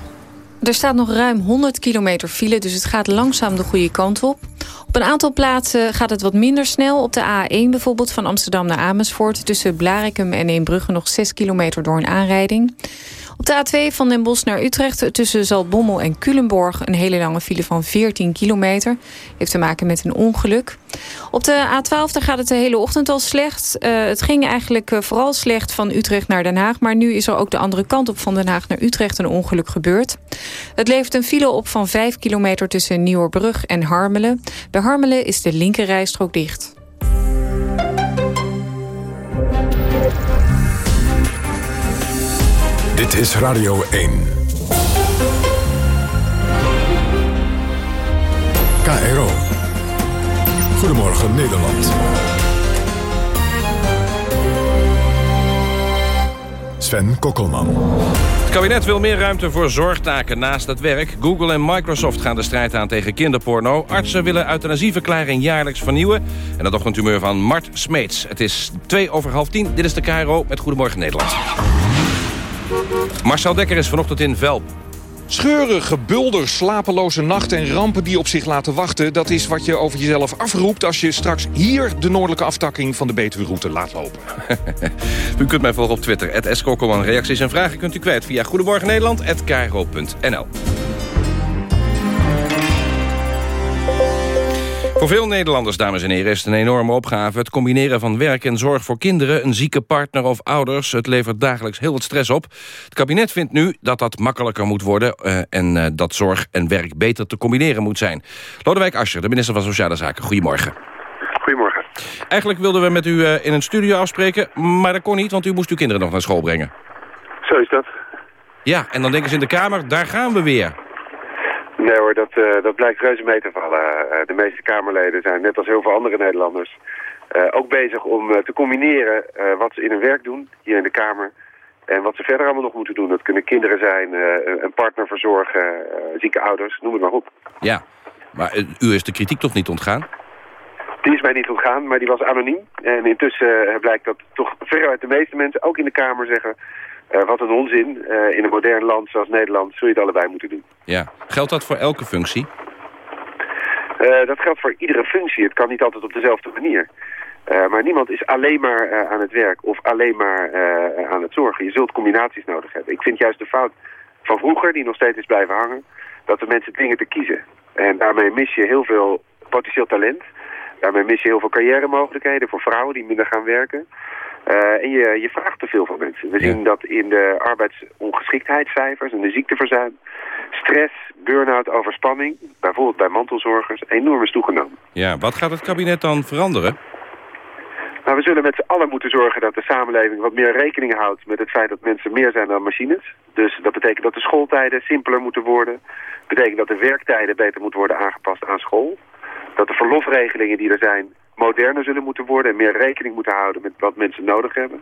Er staat nog ruim 100 kilometer file, dus het gaat langzaam de goede kant op. Op een aantal plaatsen gaat het wat minder snel. Op de A1 bijvoorbeeld van Amsterdam naar Amersfoort... tussen Blarikum en Eembrugge nog 6 kilometer door een aanrijding. Op de A2 van Den Bosch naar Utrecht tussen Zaltbommel en Culemborg... een hele lange file van 14 kilometer. Heeft te maken met een ongeluk. Op de A12 daar gaat het de hele ochtend al slecht. Uh, het ging eigenlijk uh, vooral slecht van Utrecht naar Den Haag... maar nu is er ook de andere kant op van Den Haag naar Utrecht een ongeluk gebeurd. Het levert een file op van 5 kilometer tussen Nieuwerbrug en Harmelen. Bij Harmelen is de linkerrijstrook dicht. Dit is Radio 1. KRO. Goedemorgen Nederland. Sven Kokkelman. Het kabinet wil meer ruimte voor zorgtaken naast het werk. Google en Microsoft gaan de strijd aan tegen kinderporno. Artsen willen euthanasieverklaring jaarlijks vernieuwen. En dat ochtendhumeur van Mart Smeets. Het is twee over half tien. Dit is de KRO met Goedemorgen Nederland. Marcel Dekker is vanochtend in Velp. Scheuren, gebulder, slapeloze nachten en rampen die op zich laten wachten... dat is wat je over jezelf afroept als je straks hier... de noordelijke aftakking van de Betuwe-route laat lopen. *laughs* u kunt mij volgen op Twitter, @skokkelman. Reacties en vragen kunt u kwijt via Goedemorgen Voor veel Nederlanders, dames en heren, is het een enorme opgave. Het combineren van werk en zorg voor kinderen, een zieke partner of ouders... het levert dagelijks heel wat stress op. Het kabinet vindt nu dat dat makkelijker moet worden... Uh, en uh, dat zorg en werk beter te combineren moet zijn. Lodewijk Asscher, de minister van Sociale Zaken. Goedemorgen. Goedemorgen. Eigenlijk wilden we met u uh, in een studio afspreken, maar dat kon niet... want u moest uw kinderen nog naar school brengen. Zo is dat. Ja, en dan denken ze in de Kamer, daar gaan we weer. Nee hoor, dat, uh, dat blijkt reuze mee te vallen. Uh, de meeste Kamerleden zijn, net als heel veel andere Nederlanders, uh, ook bezig om te combineren wat ze in hun werk doen, hier in de Kamer, en wat ze verder allemaal nog moeten doen. Dat kunnen kinderen zijn, een partner verzorgen, zieke ouders, noem het maar op. Ja, maar u is de kritiek toch niet ontgaan? Die is mij niet ontgaan, maar die was anoniem. En intussen blijkt dat toch veruit de meeste mensen, ook in de Kamer, zeggen... Uh, wat een onzin. Uh, in een modern land zoals Nederland zul je het allebei moeten doen. Ja. Geldt dat voor elke functie? Uh, dat geldt voor iedere functie. Het kan niet altijd op dezelfde manier. maar niemand is alleen maar aan het werk of alleen maar aan het zorgen. Je zult combinaties nodig hebben. Ik vind juist de fout van vroeger, die nog steeds is blijven hangen... dat de mensen dwingen te kiezen. En daarmee mis je heel veel potentieel talent. Daarmee mis je heel veel carrière mogelijkheden voor vrouwen die minder gaan werken. Uh, en je, je vraagt te veel van mensen. We ja. zien dat in de arbeidsongeschiktheidscijfers en de ziekteverzuim... stress, burn-out, overspanning, bijvoorbeeld bij mantelzorgers, enorm is toegenomen. Ja, wat gaat het kabinet dan veranderen? Nou, we zullen met z'n allen moeten zorgen dat de samenleving wat meer rekening houdt met het feit dat mensen meer zijn dan machines. Dus dat betekent dat de schooltijden simpeler moeten worden. Dat betekent dat de werktijden beter moeten worden aangepast aan school. Dat de verlofregelingen die er zijn moderner zullen moeten worden en meer rekening moeten houden met wat mensen nodig hebben.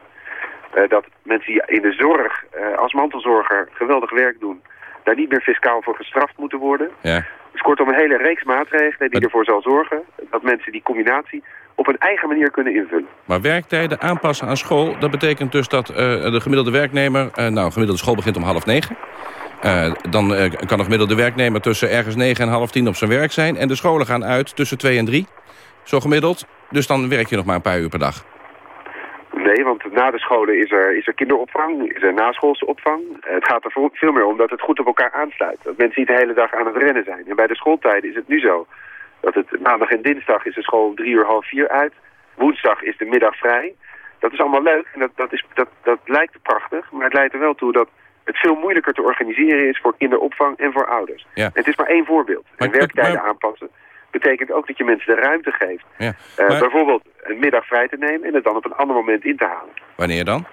Uh, dat mensen die in de zorg uh, als mantelzorger geweldig werk doen, daar niet meer fiscaal voor gestraft moeten worden. Ja. Dus kortom een hele reeks maatregelen die ervoor zal zorgen dat mensen die combinatie op een eigen manier kunnen invullen. Maar werktijden aanpassen aan school, dat betekent dus dat eh, de gemiddelde werknemer... eh, nou, gemiddelde school begint om half negen. Eh, dan eh, kan de gemiddelde werknemer tussen ergens negen en half tien op zijn werk zijn. En de scholen gaan uit tussen twee en drie, zo gemiddeld. Dus dan werk je nog maar een paar uur per dag. Nee, want na de scholen is er, is er kinderopvang, is er naschoolse opvang. Het gaat er veel meer om dat het goed op elkaar aansluit. Dat mensen niet de hele dag aan het rennen zijn. En bij de schooltijden is het nu zo dat het maandag en dinsdag is de school om drie uur half vier uit. Woensdag is de middag vrij. Dat is allemaal leuk en dat, dat, is, dat, dat lijkt prachtig. Maar het leidt er wel toe dat het veel moeilijker te organiseren is voor kinderopvang en voor ouders. Ja. En het is maar één voorbeeld. Maar- en werktijden maar- aanpassen betekent ook dat je mensen de ruimte geeft. Ja. Eh, Bijvoorbeeld een middag vrij te nemen en het dan op een ander moment in te halen. wanneer dan?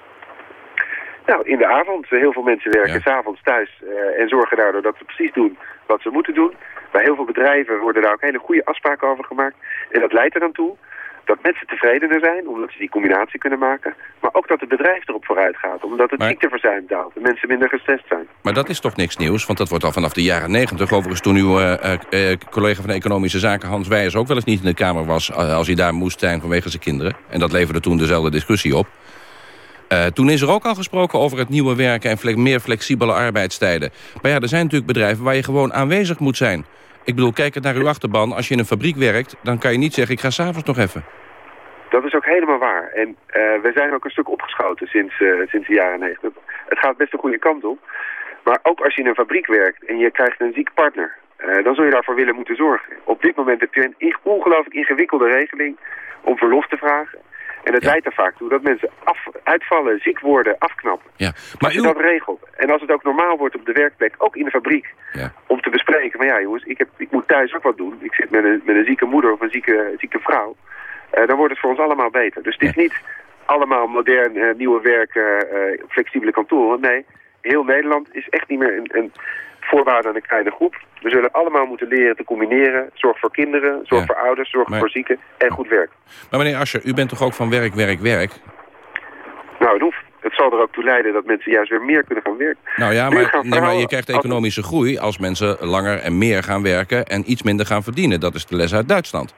Nou, in de avond. Heel veel mensen werken s s'avonds thuis eh, en zorgen daardoor dat ze precies doen wat ze moeten doen. Bij heel veel bedrijven worden daar ook hele goede afspraken over gemaakt. En dat leidt er dan toe dat mensen tevredener zijn, omdat ze die combinatie kunnen maken. Maar ook dat het bedrijf erop vooruit gaat, omdat het Maar- ziekteverzuim daalt en mensen minder gestrest zijn. Maar dat is toch niks nieuws? Want dat wordt al vanaf de jaren negentig. Overigens toen uw eh, eh, eh, collega van Economische Zaken Hans Wijers ook wel eens niet in de Kamer was... als hij daar moest zijn vanwege zijn kinderen. En dat leverde toen dezelfde discussie op. Toen is er ook al gesproken over het nieuwe werken en fle- meer flexibele arbeidstijden. Maar ja, er zijn natuurlijk bedrijven waar je gewoon aanwezig moet zijn. Ik bedoel, kijk naar uw achterban. Als je in een fabriek werkt, dan kan je niet zeggen... ik ga s'avonds nog even. Dat is ook helemaal waar. En eh, we zijn ook een stuk opgeschoten sinds, eh, sinds de jaren negentig. Het gaat best een goede kant op. Maar ook als je in een fabriek werkt en je krijgt een ziek partner... eh, dan zul je daarvoor willen moeten zorgen. Op dit moment heb je een ongelooflijk ingewikkelde regeling om verlof te vragen. En dat leidt er vaak toe dat mensen af, uitvallen, ziek worden, afknappen. Ja. als je dat regelt en als het ook normaal wordt op de werkplek, ook in de fabriek... Ja. om te bespreken, maar ja jongens, ik, heb, ik moet thuis ook wat doen. Ik zit met een, met een zieke moeder of een zieke, zieke vrouw. Eh, dan wordt het voor ons allemaal beter. Dus het is niet allemaal modern, eh, nieuwe werken, eh, flexibele kantoren. Nee, heel Nederland is echt niet meer een, een voorwaarde aan een kleine groep. We zullen allemaal moeten leren te combineren. Zorg voor kinderen, zorg Ja. voor ouders, zorg Maar- voor zieken en goed werk. Maar meneer Ascher, u bent toch ook van werk, werk, werk? Nou, het hoeft. Het zal er ook toe leiden dat mensen juist weer meer kunnen gaan werken. Nou ja, maar, nee, maar je krijgt economische groei... als mensen langer en meer gaan werken en iets minder gaan verdienen. Dat is de les uit Duitsland.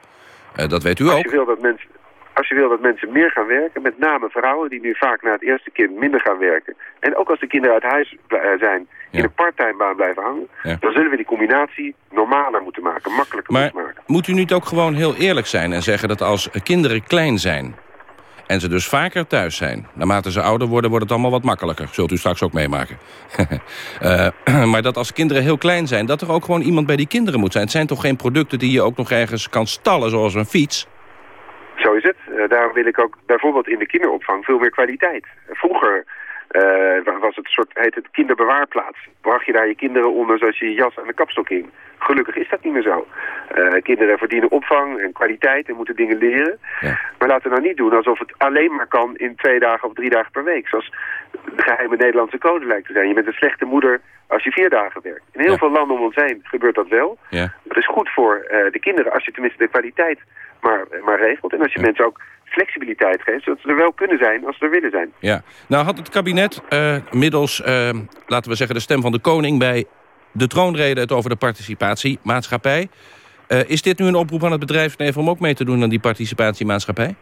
Eh, dat weet u Als ook. je, wil dat mensen, als je wil dat mensen meer gaan werken, met name vrouwen die nu vaak na het eerste kind minder gaan werken. En ook als de kinderen uit huis eh, zijn, in een parttime baan blijven hangen. Ja. Dan zullen we die combinatie normaler moeten maken, makkelijker Maar moeten maken. moet u niet ook gewoon heel eerlijk zijn en zeggen dat als kinderen klein zijn... en ze dus vaker thuis zijn, naarmate ze ouder worden... wordt het allemaal wat makkelijker. Zult u straks ook meemaken. *laughs* Eh, *clears throat* maar dat als kinderen heel klein zijn, dat er ook gewoon iemand bij die kinderen moet zijn. Het zijn toch geen producten die je ook nog ergens kan stallen, zoals een fiets? Zo is het. Eh, daarom wil ik ook bijvoorbeeld in de kinderopvang veel meer kwaliteit. Vroeger eh, was het soort, heet het kinderbewaarplaats. Bracht je daar je kinderen onder zoals je je jas aan de kapstok hing. Gelukkig is dat niet meer zo. Eh, kinderen verdienen opvang en kwaliteit en moeten dingen leren. Maar laten we nou niet doen alsof het alleen maar kan in twee dagen of drie dagen per week. Zoals de geheime Nederlandse code lijkt te zijn. Je bent een slechte moeder als je vier dagen werkt. In heel veel landen om ons heen gebeurt dat wel. Ja. Dat is goed voor eh, de kinderen als je tenminste de kwaliteit maar, maar regelt. En als je mensen ook flexibiliteit geeft, zodat ze er wel kunnen zijn als ze er willen zijn. Ja. Nou had het kabinet eh, middels, eh, laten we zeggen, de stem van de koning... bij de troonrede het over de participatiemaatschappij. Eh, is dit nu een oproep aan het bedrijfsleven om ook mee te doen aan die participatiemaatschappij?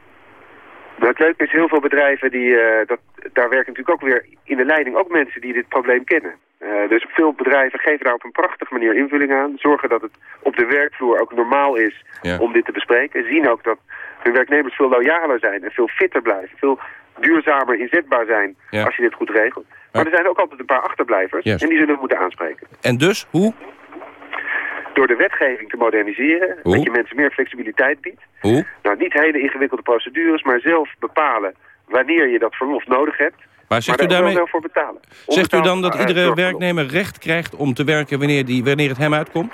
Maar het leuke is, heel veel bedrijven, die, eh, dat, daar werken natuurlijk ook weer in de leiding ook mensen die dit probleem kennen. Eh, dus veel bedrijven geven daar op een prachtige manier invulling aan. Zorgen dat het op de werkvloer ook normaal is Ja. om dit te bespreken. Zien ook dat hun werknemers veel loyaler zijn en veel fitter blijven. Veel duurzamer inzetbaar zijn Ja. als je dit goed regelt. Maar er zijn ook altijd een paar achterblijvers en die zullen we moeten aanspreken. En dus, hoe? Door de wetgeving te moderniseren, dat je mensen meer flexibiliteit biedt. Nou, niet hele ingewikkelde procedures, maar zelf bepalen wanneer je dat verlof nodig hebt. Maar zegt daar u daarmee- wel voor betalen. Zegt u dan dat iedere werknemer recht krijgt om te werken wanneer, die, wanneer het hem uitkomt?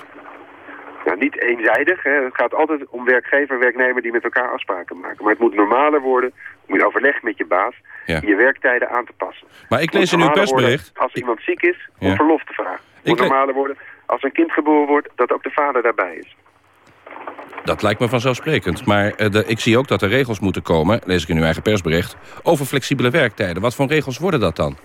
Nou, niet eenzijdig. Hè. Het gaat altijd om werkgever en werknemer die met elkaar afspraken maken. Maar het moet normaler worden om in overleg met je baas Ja. je werktijden aan te passen. Maar ik lees in uw persbericht... Als iemand ziek is, om Ja. verlof te vragen. Het moet Ik normaler worden als een kind geboren wordt, dat ook de vader daarbij is. Dat lijkt me vanzelfsprekend. Maar eh, de, ik zie ook dat er regels moeten komen, lees ik in uw eigen persbericht... over flexibele werktijden. Wat voor regels worden dat dan?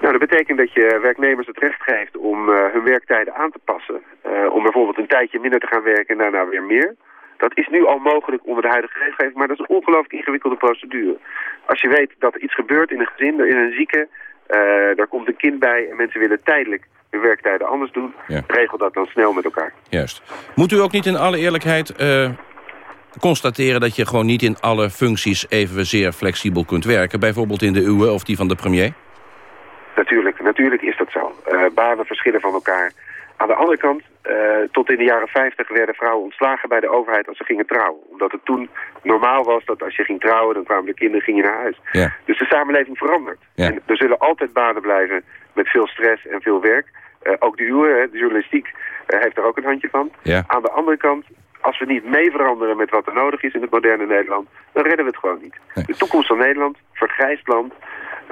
Nou, dat betekent dat je werknemers het recht geeft om uh, hun werktijden aan te passen. Uh, om bijvoorbeeld een tijdje minder te gaan werken en daarna weer meer. Dat is nu al mogelijk onder de huidige regelgeving, maar dat is een ongelooflijk ingewikkelde procedure. Als je weet dat er iets gebeurt in een gezin, in een zieke, daar komt een kind bij en mensen willen tijdelijk hun werktijden anders doen, ja. regel dat dan snel met elkaar. Juist. Moet u ook niet in alle eerlijkheid constateren dat je gewoon niet in alle functies evenzeer flexibel kunt werken, bijvoorbeeld in de uwe of die van de premier? Natuurlijk, natuurlijk is dat zo. Uh, banen verschillen van elkaar. Aan de andere kant, uh, tot in de jaren 50 werden vrouwen ontslagen bij de overheid als ze gingen trouwen. Omdat het toen normaal was dat als je ging trouwen, dan kwamen de kinderen ging je naar huis. Ja. Dus de samenleving verandert. Ja. En er zullen altijd banen blijven met veel stress en veel werk. Uh, ook de uwe, de journalistiek, heeft er ook een handje van. Ja. Aan de andere kant, als we niet mee veranderen met wat er nodig is in het moderne Nederland, dan redden we het gewoon niet. Nee. De toekomst van Nederland, vergrijsd land,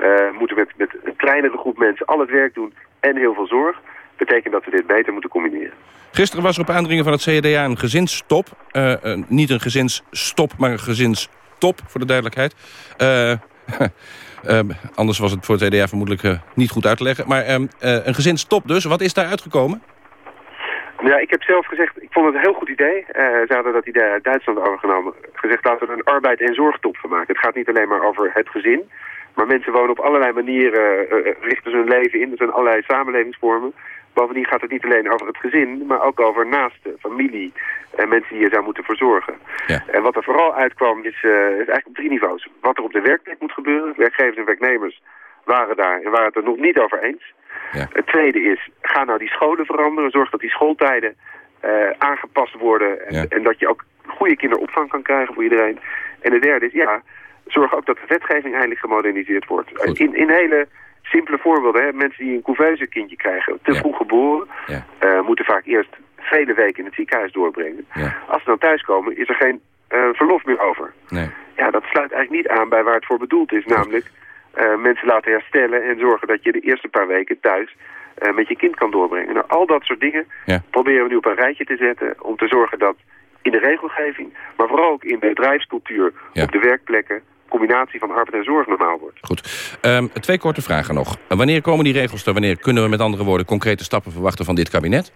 uh, moeten met, met een kleinere groep mensen al het werk doen en heel veel zorg. Betekent dat we dit beter moeten combineren. Gisteren was er op aandringen van het CDA een gezinsstop. Uh, uh, niet een gezinsstop, maar een gezinstop, voor de duidelijkheid. *laughs* anders was het voor het CDA vermoedelijk niet goed uit te leggen. Maar een gezinsstop dus. Wat is daar uitgekomen? Ja, ik heb zelf gezegd, ik vond het een heel goed idee. Uh, ze hadden dat idee uit Duitsland overgenomen. Gezegd, laten we er een arbeid- en zorgtop van maken. Het gaat niet alleen maar over het gezin. Maar mensen wonen op allerlei manieren, richten hun leven in. Er zijn allerlei samenlevingsvormen. Bovendien gaat het niet alleen over het gezin, maar ook over naasten, familie en mensen die je zou moeten verzorgen. Ja. En wat er vooral uitkwam is, uh, is eigenlijk op drie niveaus. Wat er op de werkplek moet gebeuren. Werkgevers en werknemers waren daar en waren het er nog niet over eens. Ja. Het tweede is, ga nou die scholen veranderen. Zorg dat die schooltijden uh, aangepast worden. En, Ja. en dat je ook goede kinderopvang kan krijgen voor iedereen. En de derde is, ja, zorg ook dat de wetgeving eindelijk gemoderniseerd wordt. In, in hele simpele voorbeelden, hè, mensen die een couveuse kindje krijgen, te Ja. vroeg geboren, Ja. uh, moeten vaak eerst vele weken in het ziekenhuis doorbrengen. Ja. Als ze dan thuiskomen, is er geen uh, verlof meer over. Nee. Ja, dat sluit eigenlijk niet aan bij waar het voor bedoeld is. Namelijk uh, mensen laten herstellen en zorgen dat je de eerste paar weken thuis met je kind kan doorbrengen. Nou, al dat soort dingen proberen we nu op een rijtje te zetten om te zorgen dat in de regelgeving, maar vooral ook in de bedrijfscultuur op de werkplekken, combinatie van arbeid en zorg normaal wordt. Goed. Um, twee korte vragen nog. Wanneer komen die regels er? Wanneer kunnen we met andere woorden concrete stappen verwachten van dit kabinet?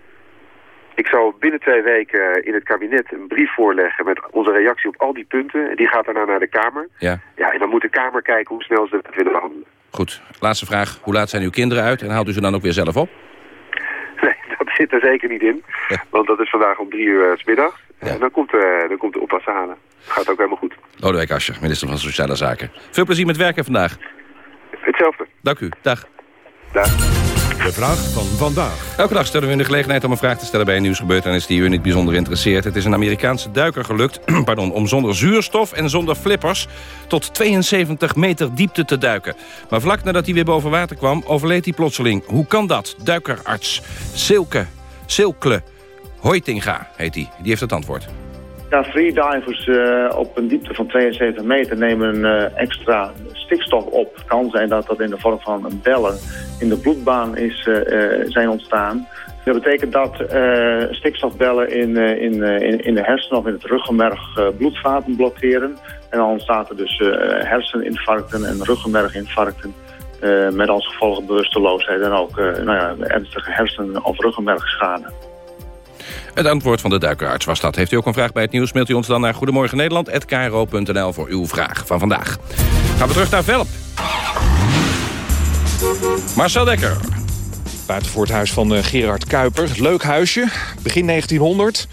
Ik zal binnen twee weken in het kabinet een brief voorleggen met onze reactie op al die punten. En die gaat daarna naar de Kamer. Ja. Ja, en dan moet de Kamer kijken hoe snel ze dat willen behandelen. Goed. Laatste vraag. Hoe laat zijn uw kinderen uit en haalt u ze dan ook weer zelf op? *laughs* Nee, dat zit er zeker niet in. Ja. *laughs* Want dat is vandaag om drie uur uh, s middags. Ja. En dan komt, uh, dan komt de oppassen halen. Gaat ook helemaal goed. Lodewijk Asscher, minister van Sociale Zaken. Veel plezier met werken vandaag. Hetzelfde. Dank u. Dag. Dag. De vraag van vandaag. Elke dag stellen we u de gelegenheid om een vraag te stellen bij een nieuwsgebeurtenis die u in het bijzonder interesseert. Het is een Amerikaanse duiker gelukt *clears throat* pardon, om zonder zuurstof en zonder flippers tot 72 meter diepte te duiken. Maar vlak nadat hij weer boven water kwam, overleed hij plotseling. Hoe kan dat? Duikerarts Silke, Silkle Hoitinga heet hij. Die heeft het antwoord. Ja, freedivers uh, op een diepte van 72 meter nemen uh, extra stikstof op. Het kan zijn dat dat in de vorm van bellen in de bloedbaan is, uh, zijn ontstaan. Dat betekent dat stikstofbellen in, in, in, in de hersenen of in het ruggenmerg bloedvaten blokkeren. En dan ontstaat er dus herseninfarcten en ruggenmerginfarcten. met als gevolg bewusteloosheid en ook nou ja, ernstige hersen- of ruggenmergschade. Het antwoord van de duikerarts was dat. Heeft u ook een vraag bij het nieuws, mailt u ons dan naar Goedemorgen Nederland@kro.nl voor uw vraag van vandaag. Gaan we terug naar Velp. Marcel Dekker. Buiten voor het huis van uh, Gerard Kuiper. Leuk huisje, begin 1900.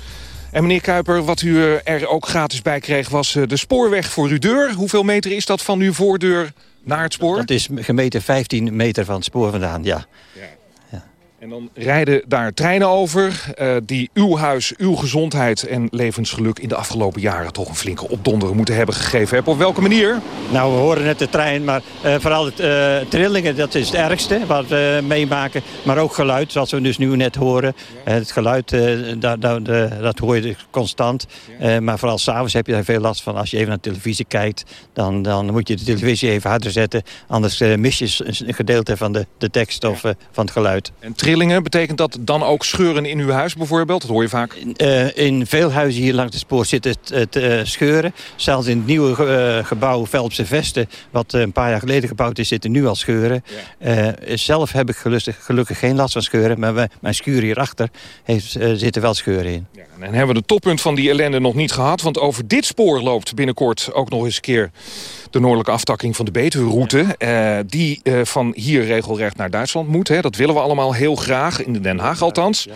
En meneer Kuiper, wat u er ook gratis bij kreeg... was uh, de spoorweg voor uw deur. Hoeveel meter is dat van uw voordeur naar het spoor? Dat is gemeten 15 meter van het spoor vandaan, ja. ja. En dan rijden daar treinen over uh, die uw huis, uw gezondheid en levensgeluk... in de afgelopen jaren toch een flinke opdonder moeten hebben gegeven. Heb. Op welke manier? Nou, we horen net de trein, maar uh, vooral het uh, trillingen, dat is het ergste wat we meemaken. Maar ook geluid, zoals we dus nu net horen. Het geluid, dat, dat, dat, hoor je constant. Ja. maar vooral s'avonds heb je daar veel last van. Als je even naar de televisie kijkt, dan, dan moet je de televisie even harder zetten. Anders mis je een gedeelte van de, de tekst of van het geluid. En trillingen. Betekent dat dan ook scheuren in uw huis bijvoorbeeld? Dat hoor je vaak. Uh, in veel huizen hier langs het spoor zitten het, uh, scheuren. Zelfs in het nieuwe uh, gebouw Velpse Vesten... wat een paar jaar geleden gebouwd is, zitten nu al scheuren. zelf heb ik gelukkig, gelukkig, geen last van scheuren... maar mijn schuur hierachter heeft, zitten wel scheuren in. Ja, en hebben we de toppunt van die ellende nog niet gehad... want over dit spoor loopt binnenkort ook nog eens een keer... de noordelijke aftakking van de Betuwe-route... die van hier regelrecht naar Duitsland moet. Hè. Dat willen we allemaal heel graag, in Den Haag althans.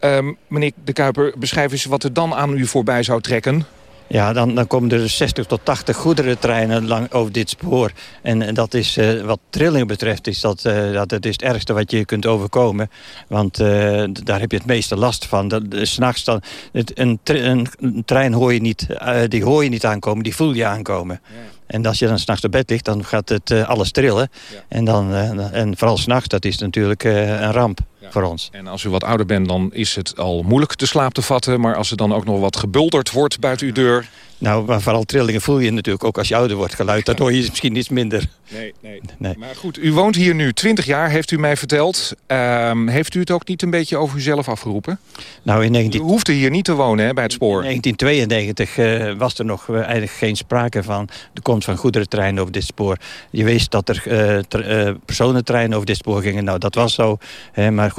Um, meneer De Kuiper, beschrijf eens wat er dan aan u voorbij zou trekken. Ja, dan, dan komen er 60 tot 80 goederentreinen lang over dit spoor. En, dat is, uh, wat trillingen betreft, is dat, uh, dat het is het ergste wat je kunt overkomen. Want uh, daar heb je het meeste last van. Dat, S'nachts dan, het, een, een, een, trein hoor je niet, die hoor je niet aankomen, die voel je aankomen. Ja. En als je dan s'nachts op bed ligt, dan gaat het uh, alles trillen. Ja. En, dan, uh, en vooral s'nachts, dat is natuurlijk uh, een ramp ja. voor ons. En als u wat ouder bent, dan is het al moeilijk te slaap te vatten. Maar als er dan ook nog wat gebulderd wordt buiten uw deur... Nou, maar vooral trillingen voel je natuurlijk ook als je ouder wordt. Geluid, dat hoor je misschien iets minder. Nee, nee. nee. Maar goed, u woont hier nu 20 jaar, heeft u mij verteld. Um, heeft u het ook niet een beetje over uzelf afgeroepen? Nou, in 19... U hoefde hier niet te wonen hè, bij het spoor. In 1992 uh, was er nog uh, eigenlijk geen sprake van de komst van goederentreinen over dit spoor. Je wist dat er uh, personentreinen over dit spoor gingen. Nou, dat was zo. Hè, maar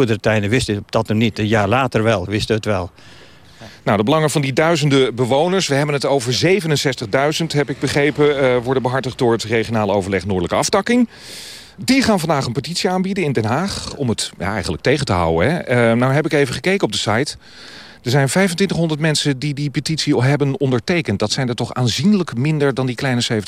wisten dat nog niet. Een jaar later wel, wisten het wel. Nou, de belangen van die duizenden bewoners, we hebben het over 67.000, heb ik begrepen, uh, worden behartigd door het regionaal overleg Noordelijke Aftakking. Die gaan vandaag een petitie aanbieden in Den Haag om het ja, eigenlijk tegen te houden. Hè. Uh, nou heb ik even gekeken op de site. Er zijn 2500 mensen die die petitie hebben ondertekend. Dat zijn er toch aanzienlijk minder dan die kleine 70.000.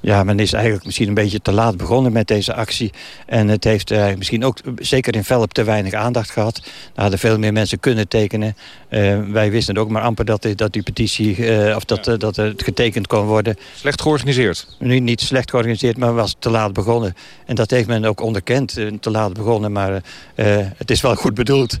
Ja, men is eigenlijk misschien een beetje te laat begonnen met deze actie. En het heeft uh, misschien ook, zeker in Velp, te weinig aandacht gehad. Er hadden veel meer mensen kunnen tekenen. Uh, wij wisten ook maar amper dat, dat die petitie, uh, of dat, ja. dat het getekend kon worden. Slecht georganiseerd? Nu niet slecht georganiseerd, maar was te laat begonnen. En dat heeft men ook onderkend, te laat begonnen. Maar het is wel goed bedoeld.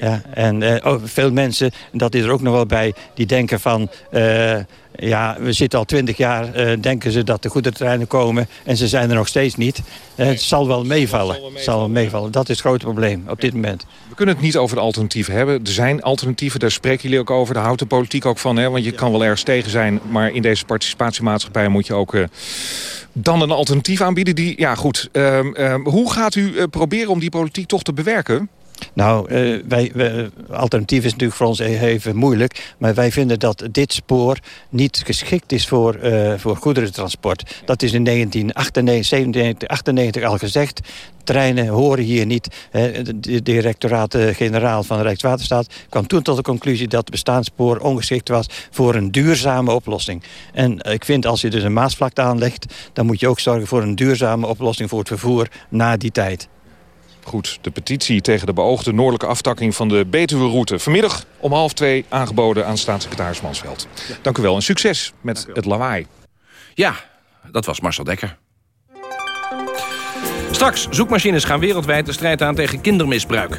Ja, en uh, oh, veel mensen, dat is er ook nog wel bij, die denken van... Uh, ja, we zitten al twintig jaar, uh, denken ze dat de goederentreinen komen... en ze zijn er nog steeds niet. Het zal wel meevallen. Het zal wel meevallen. Dat is het grote probleem op dit moment. We kunnen het niet over de alternatieven hebben. Er zijn alternatieven, daar spreken jullie ook over. Daar houdt de politiek ook van, hè? want je ja. kan wel ergens tegen zijn... maar in deze participatiemaatschappij moet je ook... dan een alternatief aanbieden die, ja goed, uh, hoe gaat u proberen om die politiek toch te bewerken? Nou, uh, wij, alternatief is natuurlijk voor ons even moeilijk. Maar wij vinden dat dit spoor niet geschikt is voor, uh, voor goederentransport. Dat is in 1998, 98 al gezegd. Treinen horen hier niet. De directoraat-generaal van de Rijkswaterstaat kwam toen tot de conclusie dat het bestaanspoor ongeschikt was voor een duurzame oplossing. En ik vind als je dus een maasvlakte aanlegt, dan moet je ook zorgen voor een duurzame oplossing voor het vervoer na die tijd. Goed, de petitie tegen de beoogde noordelijke aftakking van de Betuwe-route. Vanmiddag om half twee aangeboden aan staatssecretaris Mansveld. Ja. Dank u wel en succes met het lawaai. Ja, dat was Marcel Dekker. Straks, zoekmachines gaan wereldwijd de strijd aan tegen kindermisbruik.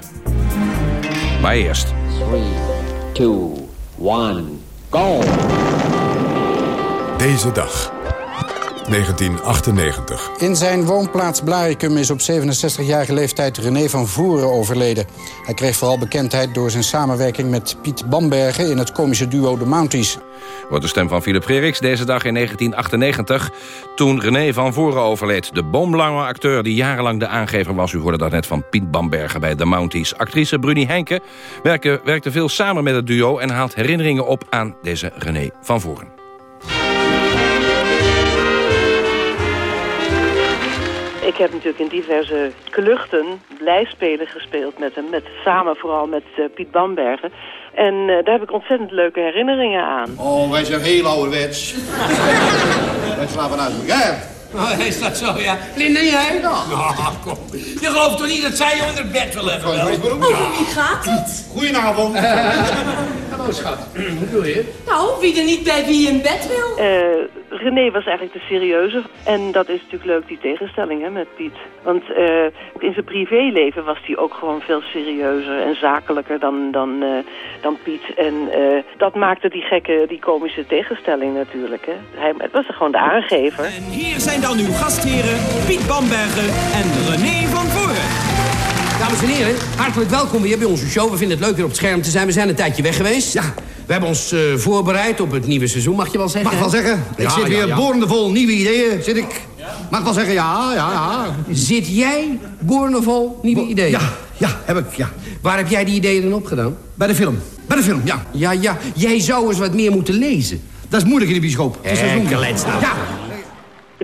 Maar eerst... 3, 2, 1, go! Deze dag. 1998. In zijn woonplaats Blaricum is op 67-jarige leeftijd René van Voeren overleden. Hij kreeg vooral bekendheid door zijn samenwerking met Piet Bambergen... in het komische duo The Mounties. Wordt de stem van Philip Gerix deze dag in 1998... toen René van Voeren overleed. De boomlange acteur die jarenlang de aangever was... u hoorde dat net van Piet Bambergen bij The Mounties. Actrice Bruni Henke werkte, werkte veel samen met het duo... en haalt herinneringen op aan deze René van Voeren. Heb natuurlijk in diverse kluchten blijspelen gespeeld met hem. Met, samen vooral met uh, Piet Bambergen. En uh, daar heb ik ontzettend leuke herinneringen aan. Oh, wij zijn heel ouderwets. *laughs* wij slapen uit elkaar. Oh, *laughs* is dat zo, ja? Linda, jij? Ja. Nou, kom. Je gelooft toch niet dat zij je onder bed wil hebben? Oh, wie gaat het? Goedenavond. *laughs* Hallo, schat. Hoe bedoel je? Nou, wie er niet bij wie in bed wil. Uh, René was eigenlijk de serieuze. En dat is natuurlijk leuk, die tegenstelling hè, met Piet. Want uh, in zijn privéleven was hij ook gewoon veel serieuzer en zakelijker dan, dan, uh, dan Piet. En uh, dat maakte die gekke, die komische tegenstelling natuurlijk. Hè. Hij het was gewoon de aangever. En hier zijn dan uw gastheren Piet Bambergen en René van Voren. Dames en heren, hartelijk welkom weer bij onze show. We vinden het leuk weer op het scherm te zijn. We zijn een tijdje weg geweest. Ja. We hebben ons uh, voorbereid op het nieuwe seizoen, mag je wel zeggen? Mag wel zeggen. Ja, ik zit weer ja, boordevol nieuwe ideeën, zit ik. Mag wel zeggen, ja, ja, ja. Zit jij boordevol nieuwe ideeën? Ja, ja, heb ik, ja. Waar heb jij die ideeën dan opgedaan? Bij de film. Bij de film, ja. Ja, ja. Jij zou eens wat meer moeten lezen. Dat is moeilijk in de bioscoop. Eh, klets nou. Ja.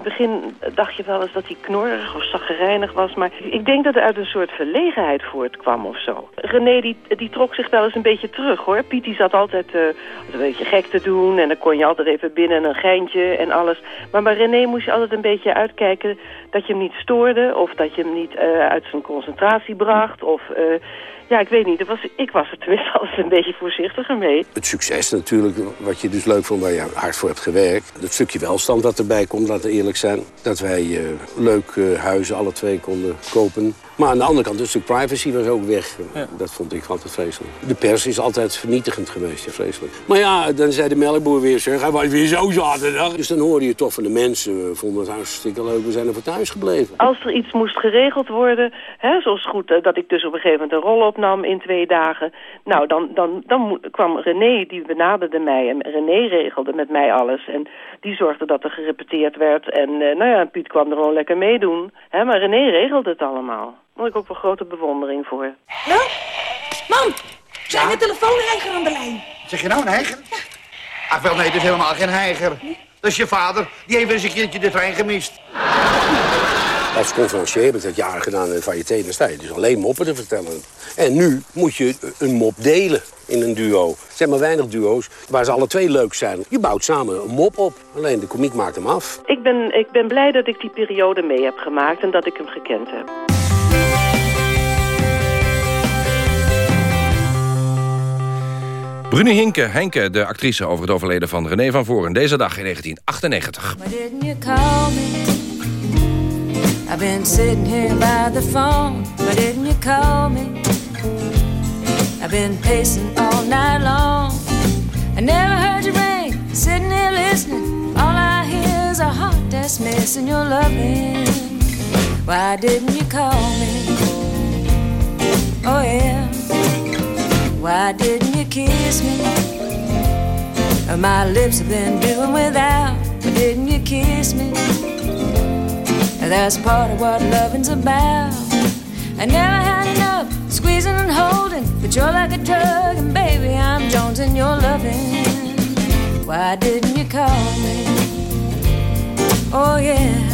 Begin dacht je wel eens dat hij knorrig of zaggerijnig was... maar ik denk dat het uit een soort verlegenheid voortkwam of zo. René die, die trok zich wel eens een beetje terug, hoor. Piet die zat altijd uh, een beetje gek te doen... en dan kon je altijd even binnen een geintje en alles. Maar bij René moest je altijd een beetje uitkijken... dat je hem niet stoorde of dat je hem niet uh, uit zijn concentratie bracht... of... Uh, ja, ik weet niet. Was, ik was er tenminste *laughs* altijd een beetje voorzichtiger mee. Het succes natuurlijk, wat je dus leuk vond, waar je hard voor hebt gewerkt. Het stukje welstand dat erbij komt, laten we eerlijk zijn. Dat wij uh, leuk huizen alle twee konden kopen. Maar aan de andere kant, een stuk privacy was ook weg. Ja. Dat vond ik altijd vreselijk. De pers is altijd vernietigend geweest, ja, vreselijk. Maar ja, dan zei de melkboer weer, zeg, hij was weer zo zaterdag. Dus dan hoorde je toch van de mensen, we vonden het hartstikke leuk, we zijn er voor thuis gebleven. Als er iets moest geregeld worden, hè, zoals goed uh, dat ik dus op een gegeven moment een rol opnam in twee dagen. Nou, dan, dan, dan kwam René, die benaderde mij en René regelde met mij alles. En die zorgde dat er gerepeteerd werd. En uh, nou ja, Piet kwam er gewoon lekker meedoen. Hè, maar René regelde het allemaal. Daar ik ook wel grote bewondering voor. Ja? Mam, zijn ja? de telefoonheiger aan de lijn. Zeg je nou een heiger? Ja. Ach wel, nee, dat is helemaal geen heiger. Nee? Dat is je vader. Die heeft eens een keertje de trein gemist. Als conferencier heb ik dat jaren gedaan in de variété. Dan sta je dus alleen moppen te vertellen. En nu moet je een mop delen in een duo. Er zijn maar weinig duo's waar ze alle twee leuk zijn. Je bouwt samen een mop op. Alleen de komiek maakt hem af. Ik ben, ik ben blij dat ik die periode mee heb gemaakt en dat ik hem gekend heb. Bruni Hinke, Henke, de actrice over het overleden van René van Voren. Deze dag in 1998. I've been sitting here by the phone, but didn't you call me? I've been pacing all night long. I never heard you ring, sitting here listening. All I hear is a heart that's missing your loving. Why didn't you call me? Oh yeah. Why didn't you kiss me? My lips have been doing without. Why didn't you kiss me? That's part of what loving's about. I never had enough squeezing and holding, but you're like a drug, and baby, I'm Jones and you're loving. Why didn't you call me? Oh, yeah.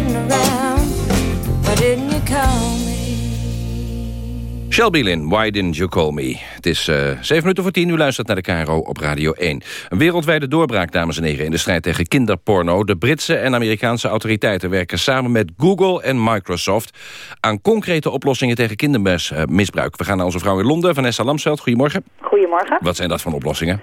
Sitting around. Why didn't you call me? Shelby Lynn, Why Didn't You Call Me? Het is uh, 7 minuten voor 10, u luistert naar de KRO op Radio 1. Een wereldwijde doorbraak, dames en heren, in de strijd tegen kinderporno. De Britse en Amerikaanse autoriteiten werken samen met Google en Microsoft... aan concrete oplossingen tegen kindermisbruik. We gaan naar onze vrouw in Londen, Vanessa Lamsveld. Goedemorgen. Goedemorgen. Wat zijn dat voor oplossingen?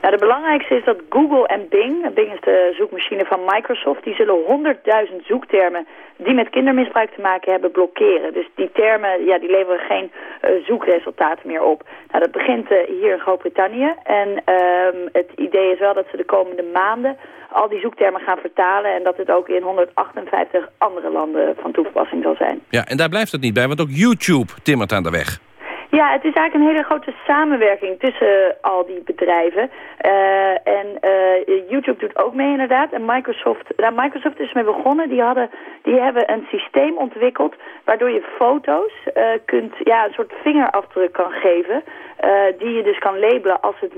Nou, de belangrijkste is dat Google en Bing, Bing is de zoekmachine van Microsoft, die zullen 100.000 zoektermen die met kindermisbruik te maken hebben blokkeren. Dus die termen, ja, die leveren geen uh, zoekresultaten meer op. Nou, dat begint uh, hier in Groot-Brittannië en um, het idee is wel dat ze de komende maanden al die zoektermen gaan vertalen en dat het ook in 158 andere landen van toepassing zal zijn. Ja, en daar blijft het niet bij, want ook YouTube timmert aan de weg. Ja, het is eigenlijk een hele grote samenwerking tussen uh, al die bedrijven. Uh, en uh, YouTube doet ook mee inderdaad. En Microsoft, nou, Microsoft is mee begonnen. Die, hadden, die hebben een systeem ontwikkeld waardoor je foto's kunt, ja, een soort vingerafdruk kan geven. die je dus kan labelen als het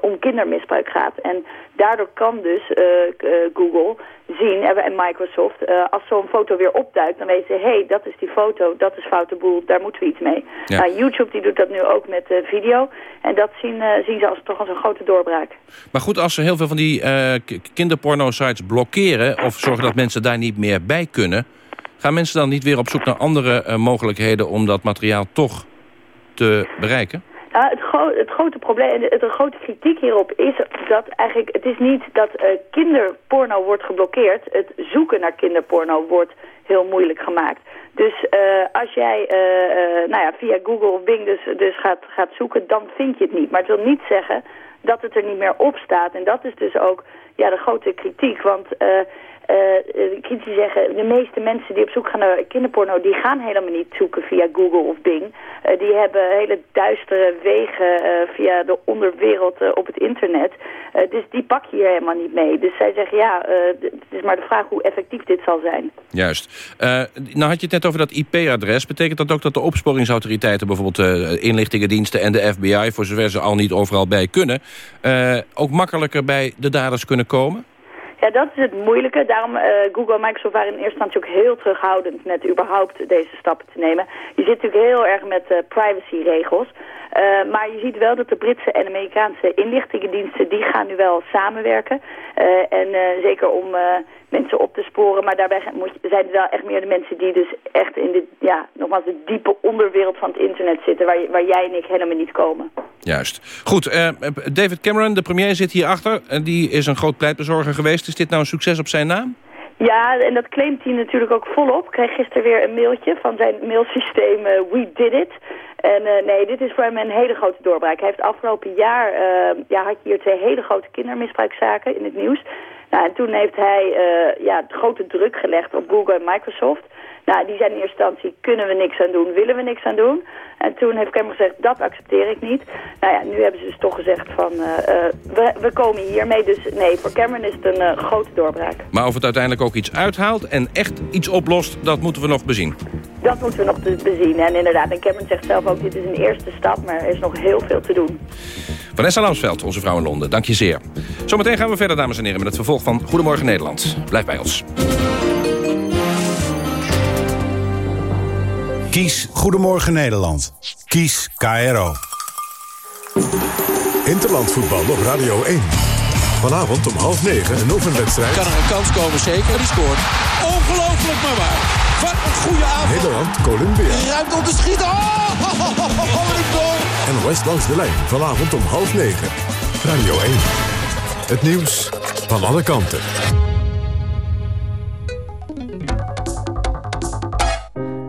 om kindermisbruik gaat. En daardoor kan dus Google zien en Microsoft, als zo'n foto weer opduikt, dan weten ze, hé, hey, dat is die foto, dat is foute boel, daar moeten we iets mee. Ja. Nou, YouTube die doet dat nu ook met video. En dat zien, zien ze als, toch als een grote doorbraak. Maar goed, als ze heel veel van die kinderporno-sites blokkeren... of zorgen dat mensen daar niet meer bij kunnen... gaan mensen dan niet weer op zoek naar andere mogelijkheden... om dat materiaal toch te bereiken? Ja, het, het, grote probleem, de, de, grote kritiek hierop is dat eigenlijk, het is niet dat uh, kinderporno wordt geblokkeerd. Het zoeken naar kinderporno wordt heel moeilijk gemaakt. Dus uh, als jij nou ja, via Google of Bing dus, dus gaat, gaat zoeken, dan vind je het niet. Maar het wil niet zeggen dat het er niet meer op staat. En dat is dus ook ja, de grote kritiek. Want critici zeggen, de meeste mensen die op zoek gaan naar kinderporno... die gaan helemaal niet zoeken via Google of Bing. Uh, die hebben hele duistere wegen uh, via de onderwereld op het internet. dus die pak je hier helemaal niet mee. Dus zij zeggen, ja, het is maar de vraag hoe effectief dit zal zijn. Juist. nou had je het net over dat IP-adres. Betekent dat ook dat de opsporingsautoriteiten... bijvoorbeeld de inlichtingendiensten en de FBI... voor zover ze al niet overal bij kunnen... ook makkelijker bij de daders kunnen komen? Ja, dat is het moeilijke. Daarom uh, Google en Microsoft waren in eerste instantie ook heel terughoudend met überhaupt deze stappen te nemen. Je zit natuurlijk heel erg met uh, privacyregels. Uh, maar je ziet wel dat de Britse en Amerikaanse inlichtingendiensten, die gaan nu wel samenwerken. en zeker om mensen op te sporen. Maar daarbij zijn het wel echt meer de mensen die dus echt in de, ja, nogmaals, de diepe onderwereld van het internet zitten. Waar, waar jij en ik helemaal niet komen. Juist. Goed, David Cameron, de premier, zit hierachter. En die is een groot pleitbezorger geweest. Is dit nou een succes op zijn naam? Ja, en dat claimt hij natuurlijk ook volop. Ik kreeg gisteren weer een mailtje van zijn mailsysteem uh, We Did It. En uh, nee, dit is voor hem een hele grote doorbraak. Hij heeft afgelopen jaar, uh, ja, had je hier twee hele grote kindermisbruikzaken in het nieuws. Nou, en toen heeft hij ja, grote druk gelegd op Google en Microsoft. Nou, die zijn in eerste instantie, kunnen we niks aan doen, willen we niks aan doen. En toen heeft Cameron gezegd, dat accepteer ik niet. Nou ja, nu hebben ze dus toch gezegd van, uh, we, we komen hiermee. Dus nee, voor Cameron is het een uh, grote doorbraak. Maar of het uiteindelijk ook iets uithaalt en echt iets oplost, dat moeten we nog bezien. Dat moeten we nog bezien. En inderdaad, en Cameron zegt zelf ook, dit is een eerste stap, maar er is nog heel veel te doen. Vanessa Lamsveld, onze vrouw in Londen, dank je zeer. Zometeen gaan we verder, dames en heren, met het vervolg van Goedemorgen Nederland. Blijf bij ons. Kies Goedemorgen Nederland. Kies KRO. Interlandvoetbal op Radio 1. Vanavond om half negen een oefenwedstrijd. Kan er een kans komen, zeker. Die scoort. Ongelooflijk maar waar. Wat een goede avond. Nederland, Colombia. Ruimt om te schieten. Oh, oh, oh, oh, oh En West langs de lijn. Vanavond om half negen. Radio 1. Het nieuws van alle kanten.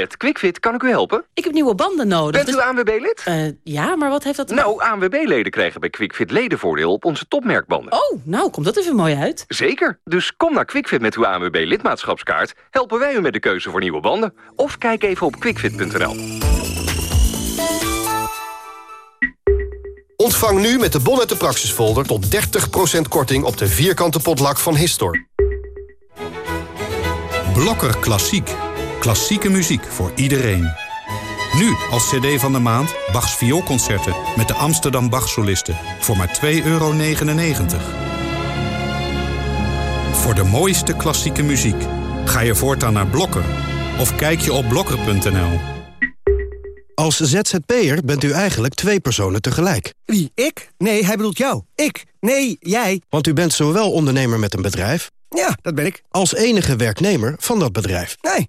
Met QuickFit kan ik u helpen? Ik heb nieuwe banden nodig. Bent u ANWB-lid? Uh, ja, maar wat heeft dat... Nou, ANWB-leden krijgen bij QuickFit ledenvoordeel op onze topmerkbanden. Oh, nou, komt dat even mooi uit. Zeker. Dus kom naar QuickFit met uw ANWB-lidmaatschapskaart. Helpen wij u met de keuze voor nieuwe banden. Of kijk even op quickfit.nl. Ontvang nu met de Bon uit de Praxisfolder tot 30% korting op de vierkante potlak van Histor. Blokker Klassiek. Klassieke muziek voor iedereen. Nu als cd van de maand Bachs vioolconcerten met de Amsterdam Bachsolisten voor maar 2,99 euro. Voor de mooiste klassieke muziek ga je voortaan naar Blokker of kijk je op blokker.nl. Als ZZP'er bent u eigenlijk twee personen tegelijk. Wie, ik? Nee, hij bedoelt jou. Ik? Nee, jij. Want u bent zowel ondernemer met een bedrijf... Ja, dat ben ik. ...als enige werknemer van dat bedrijf. Nee,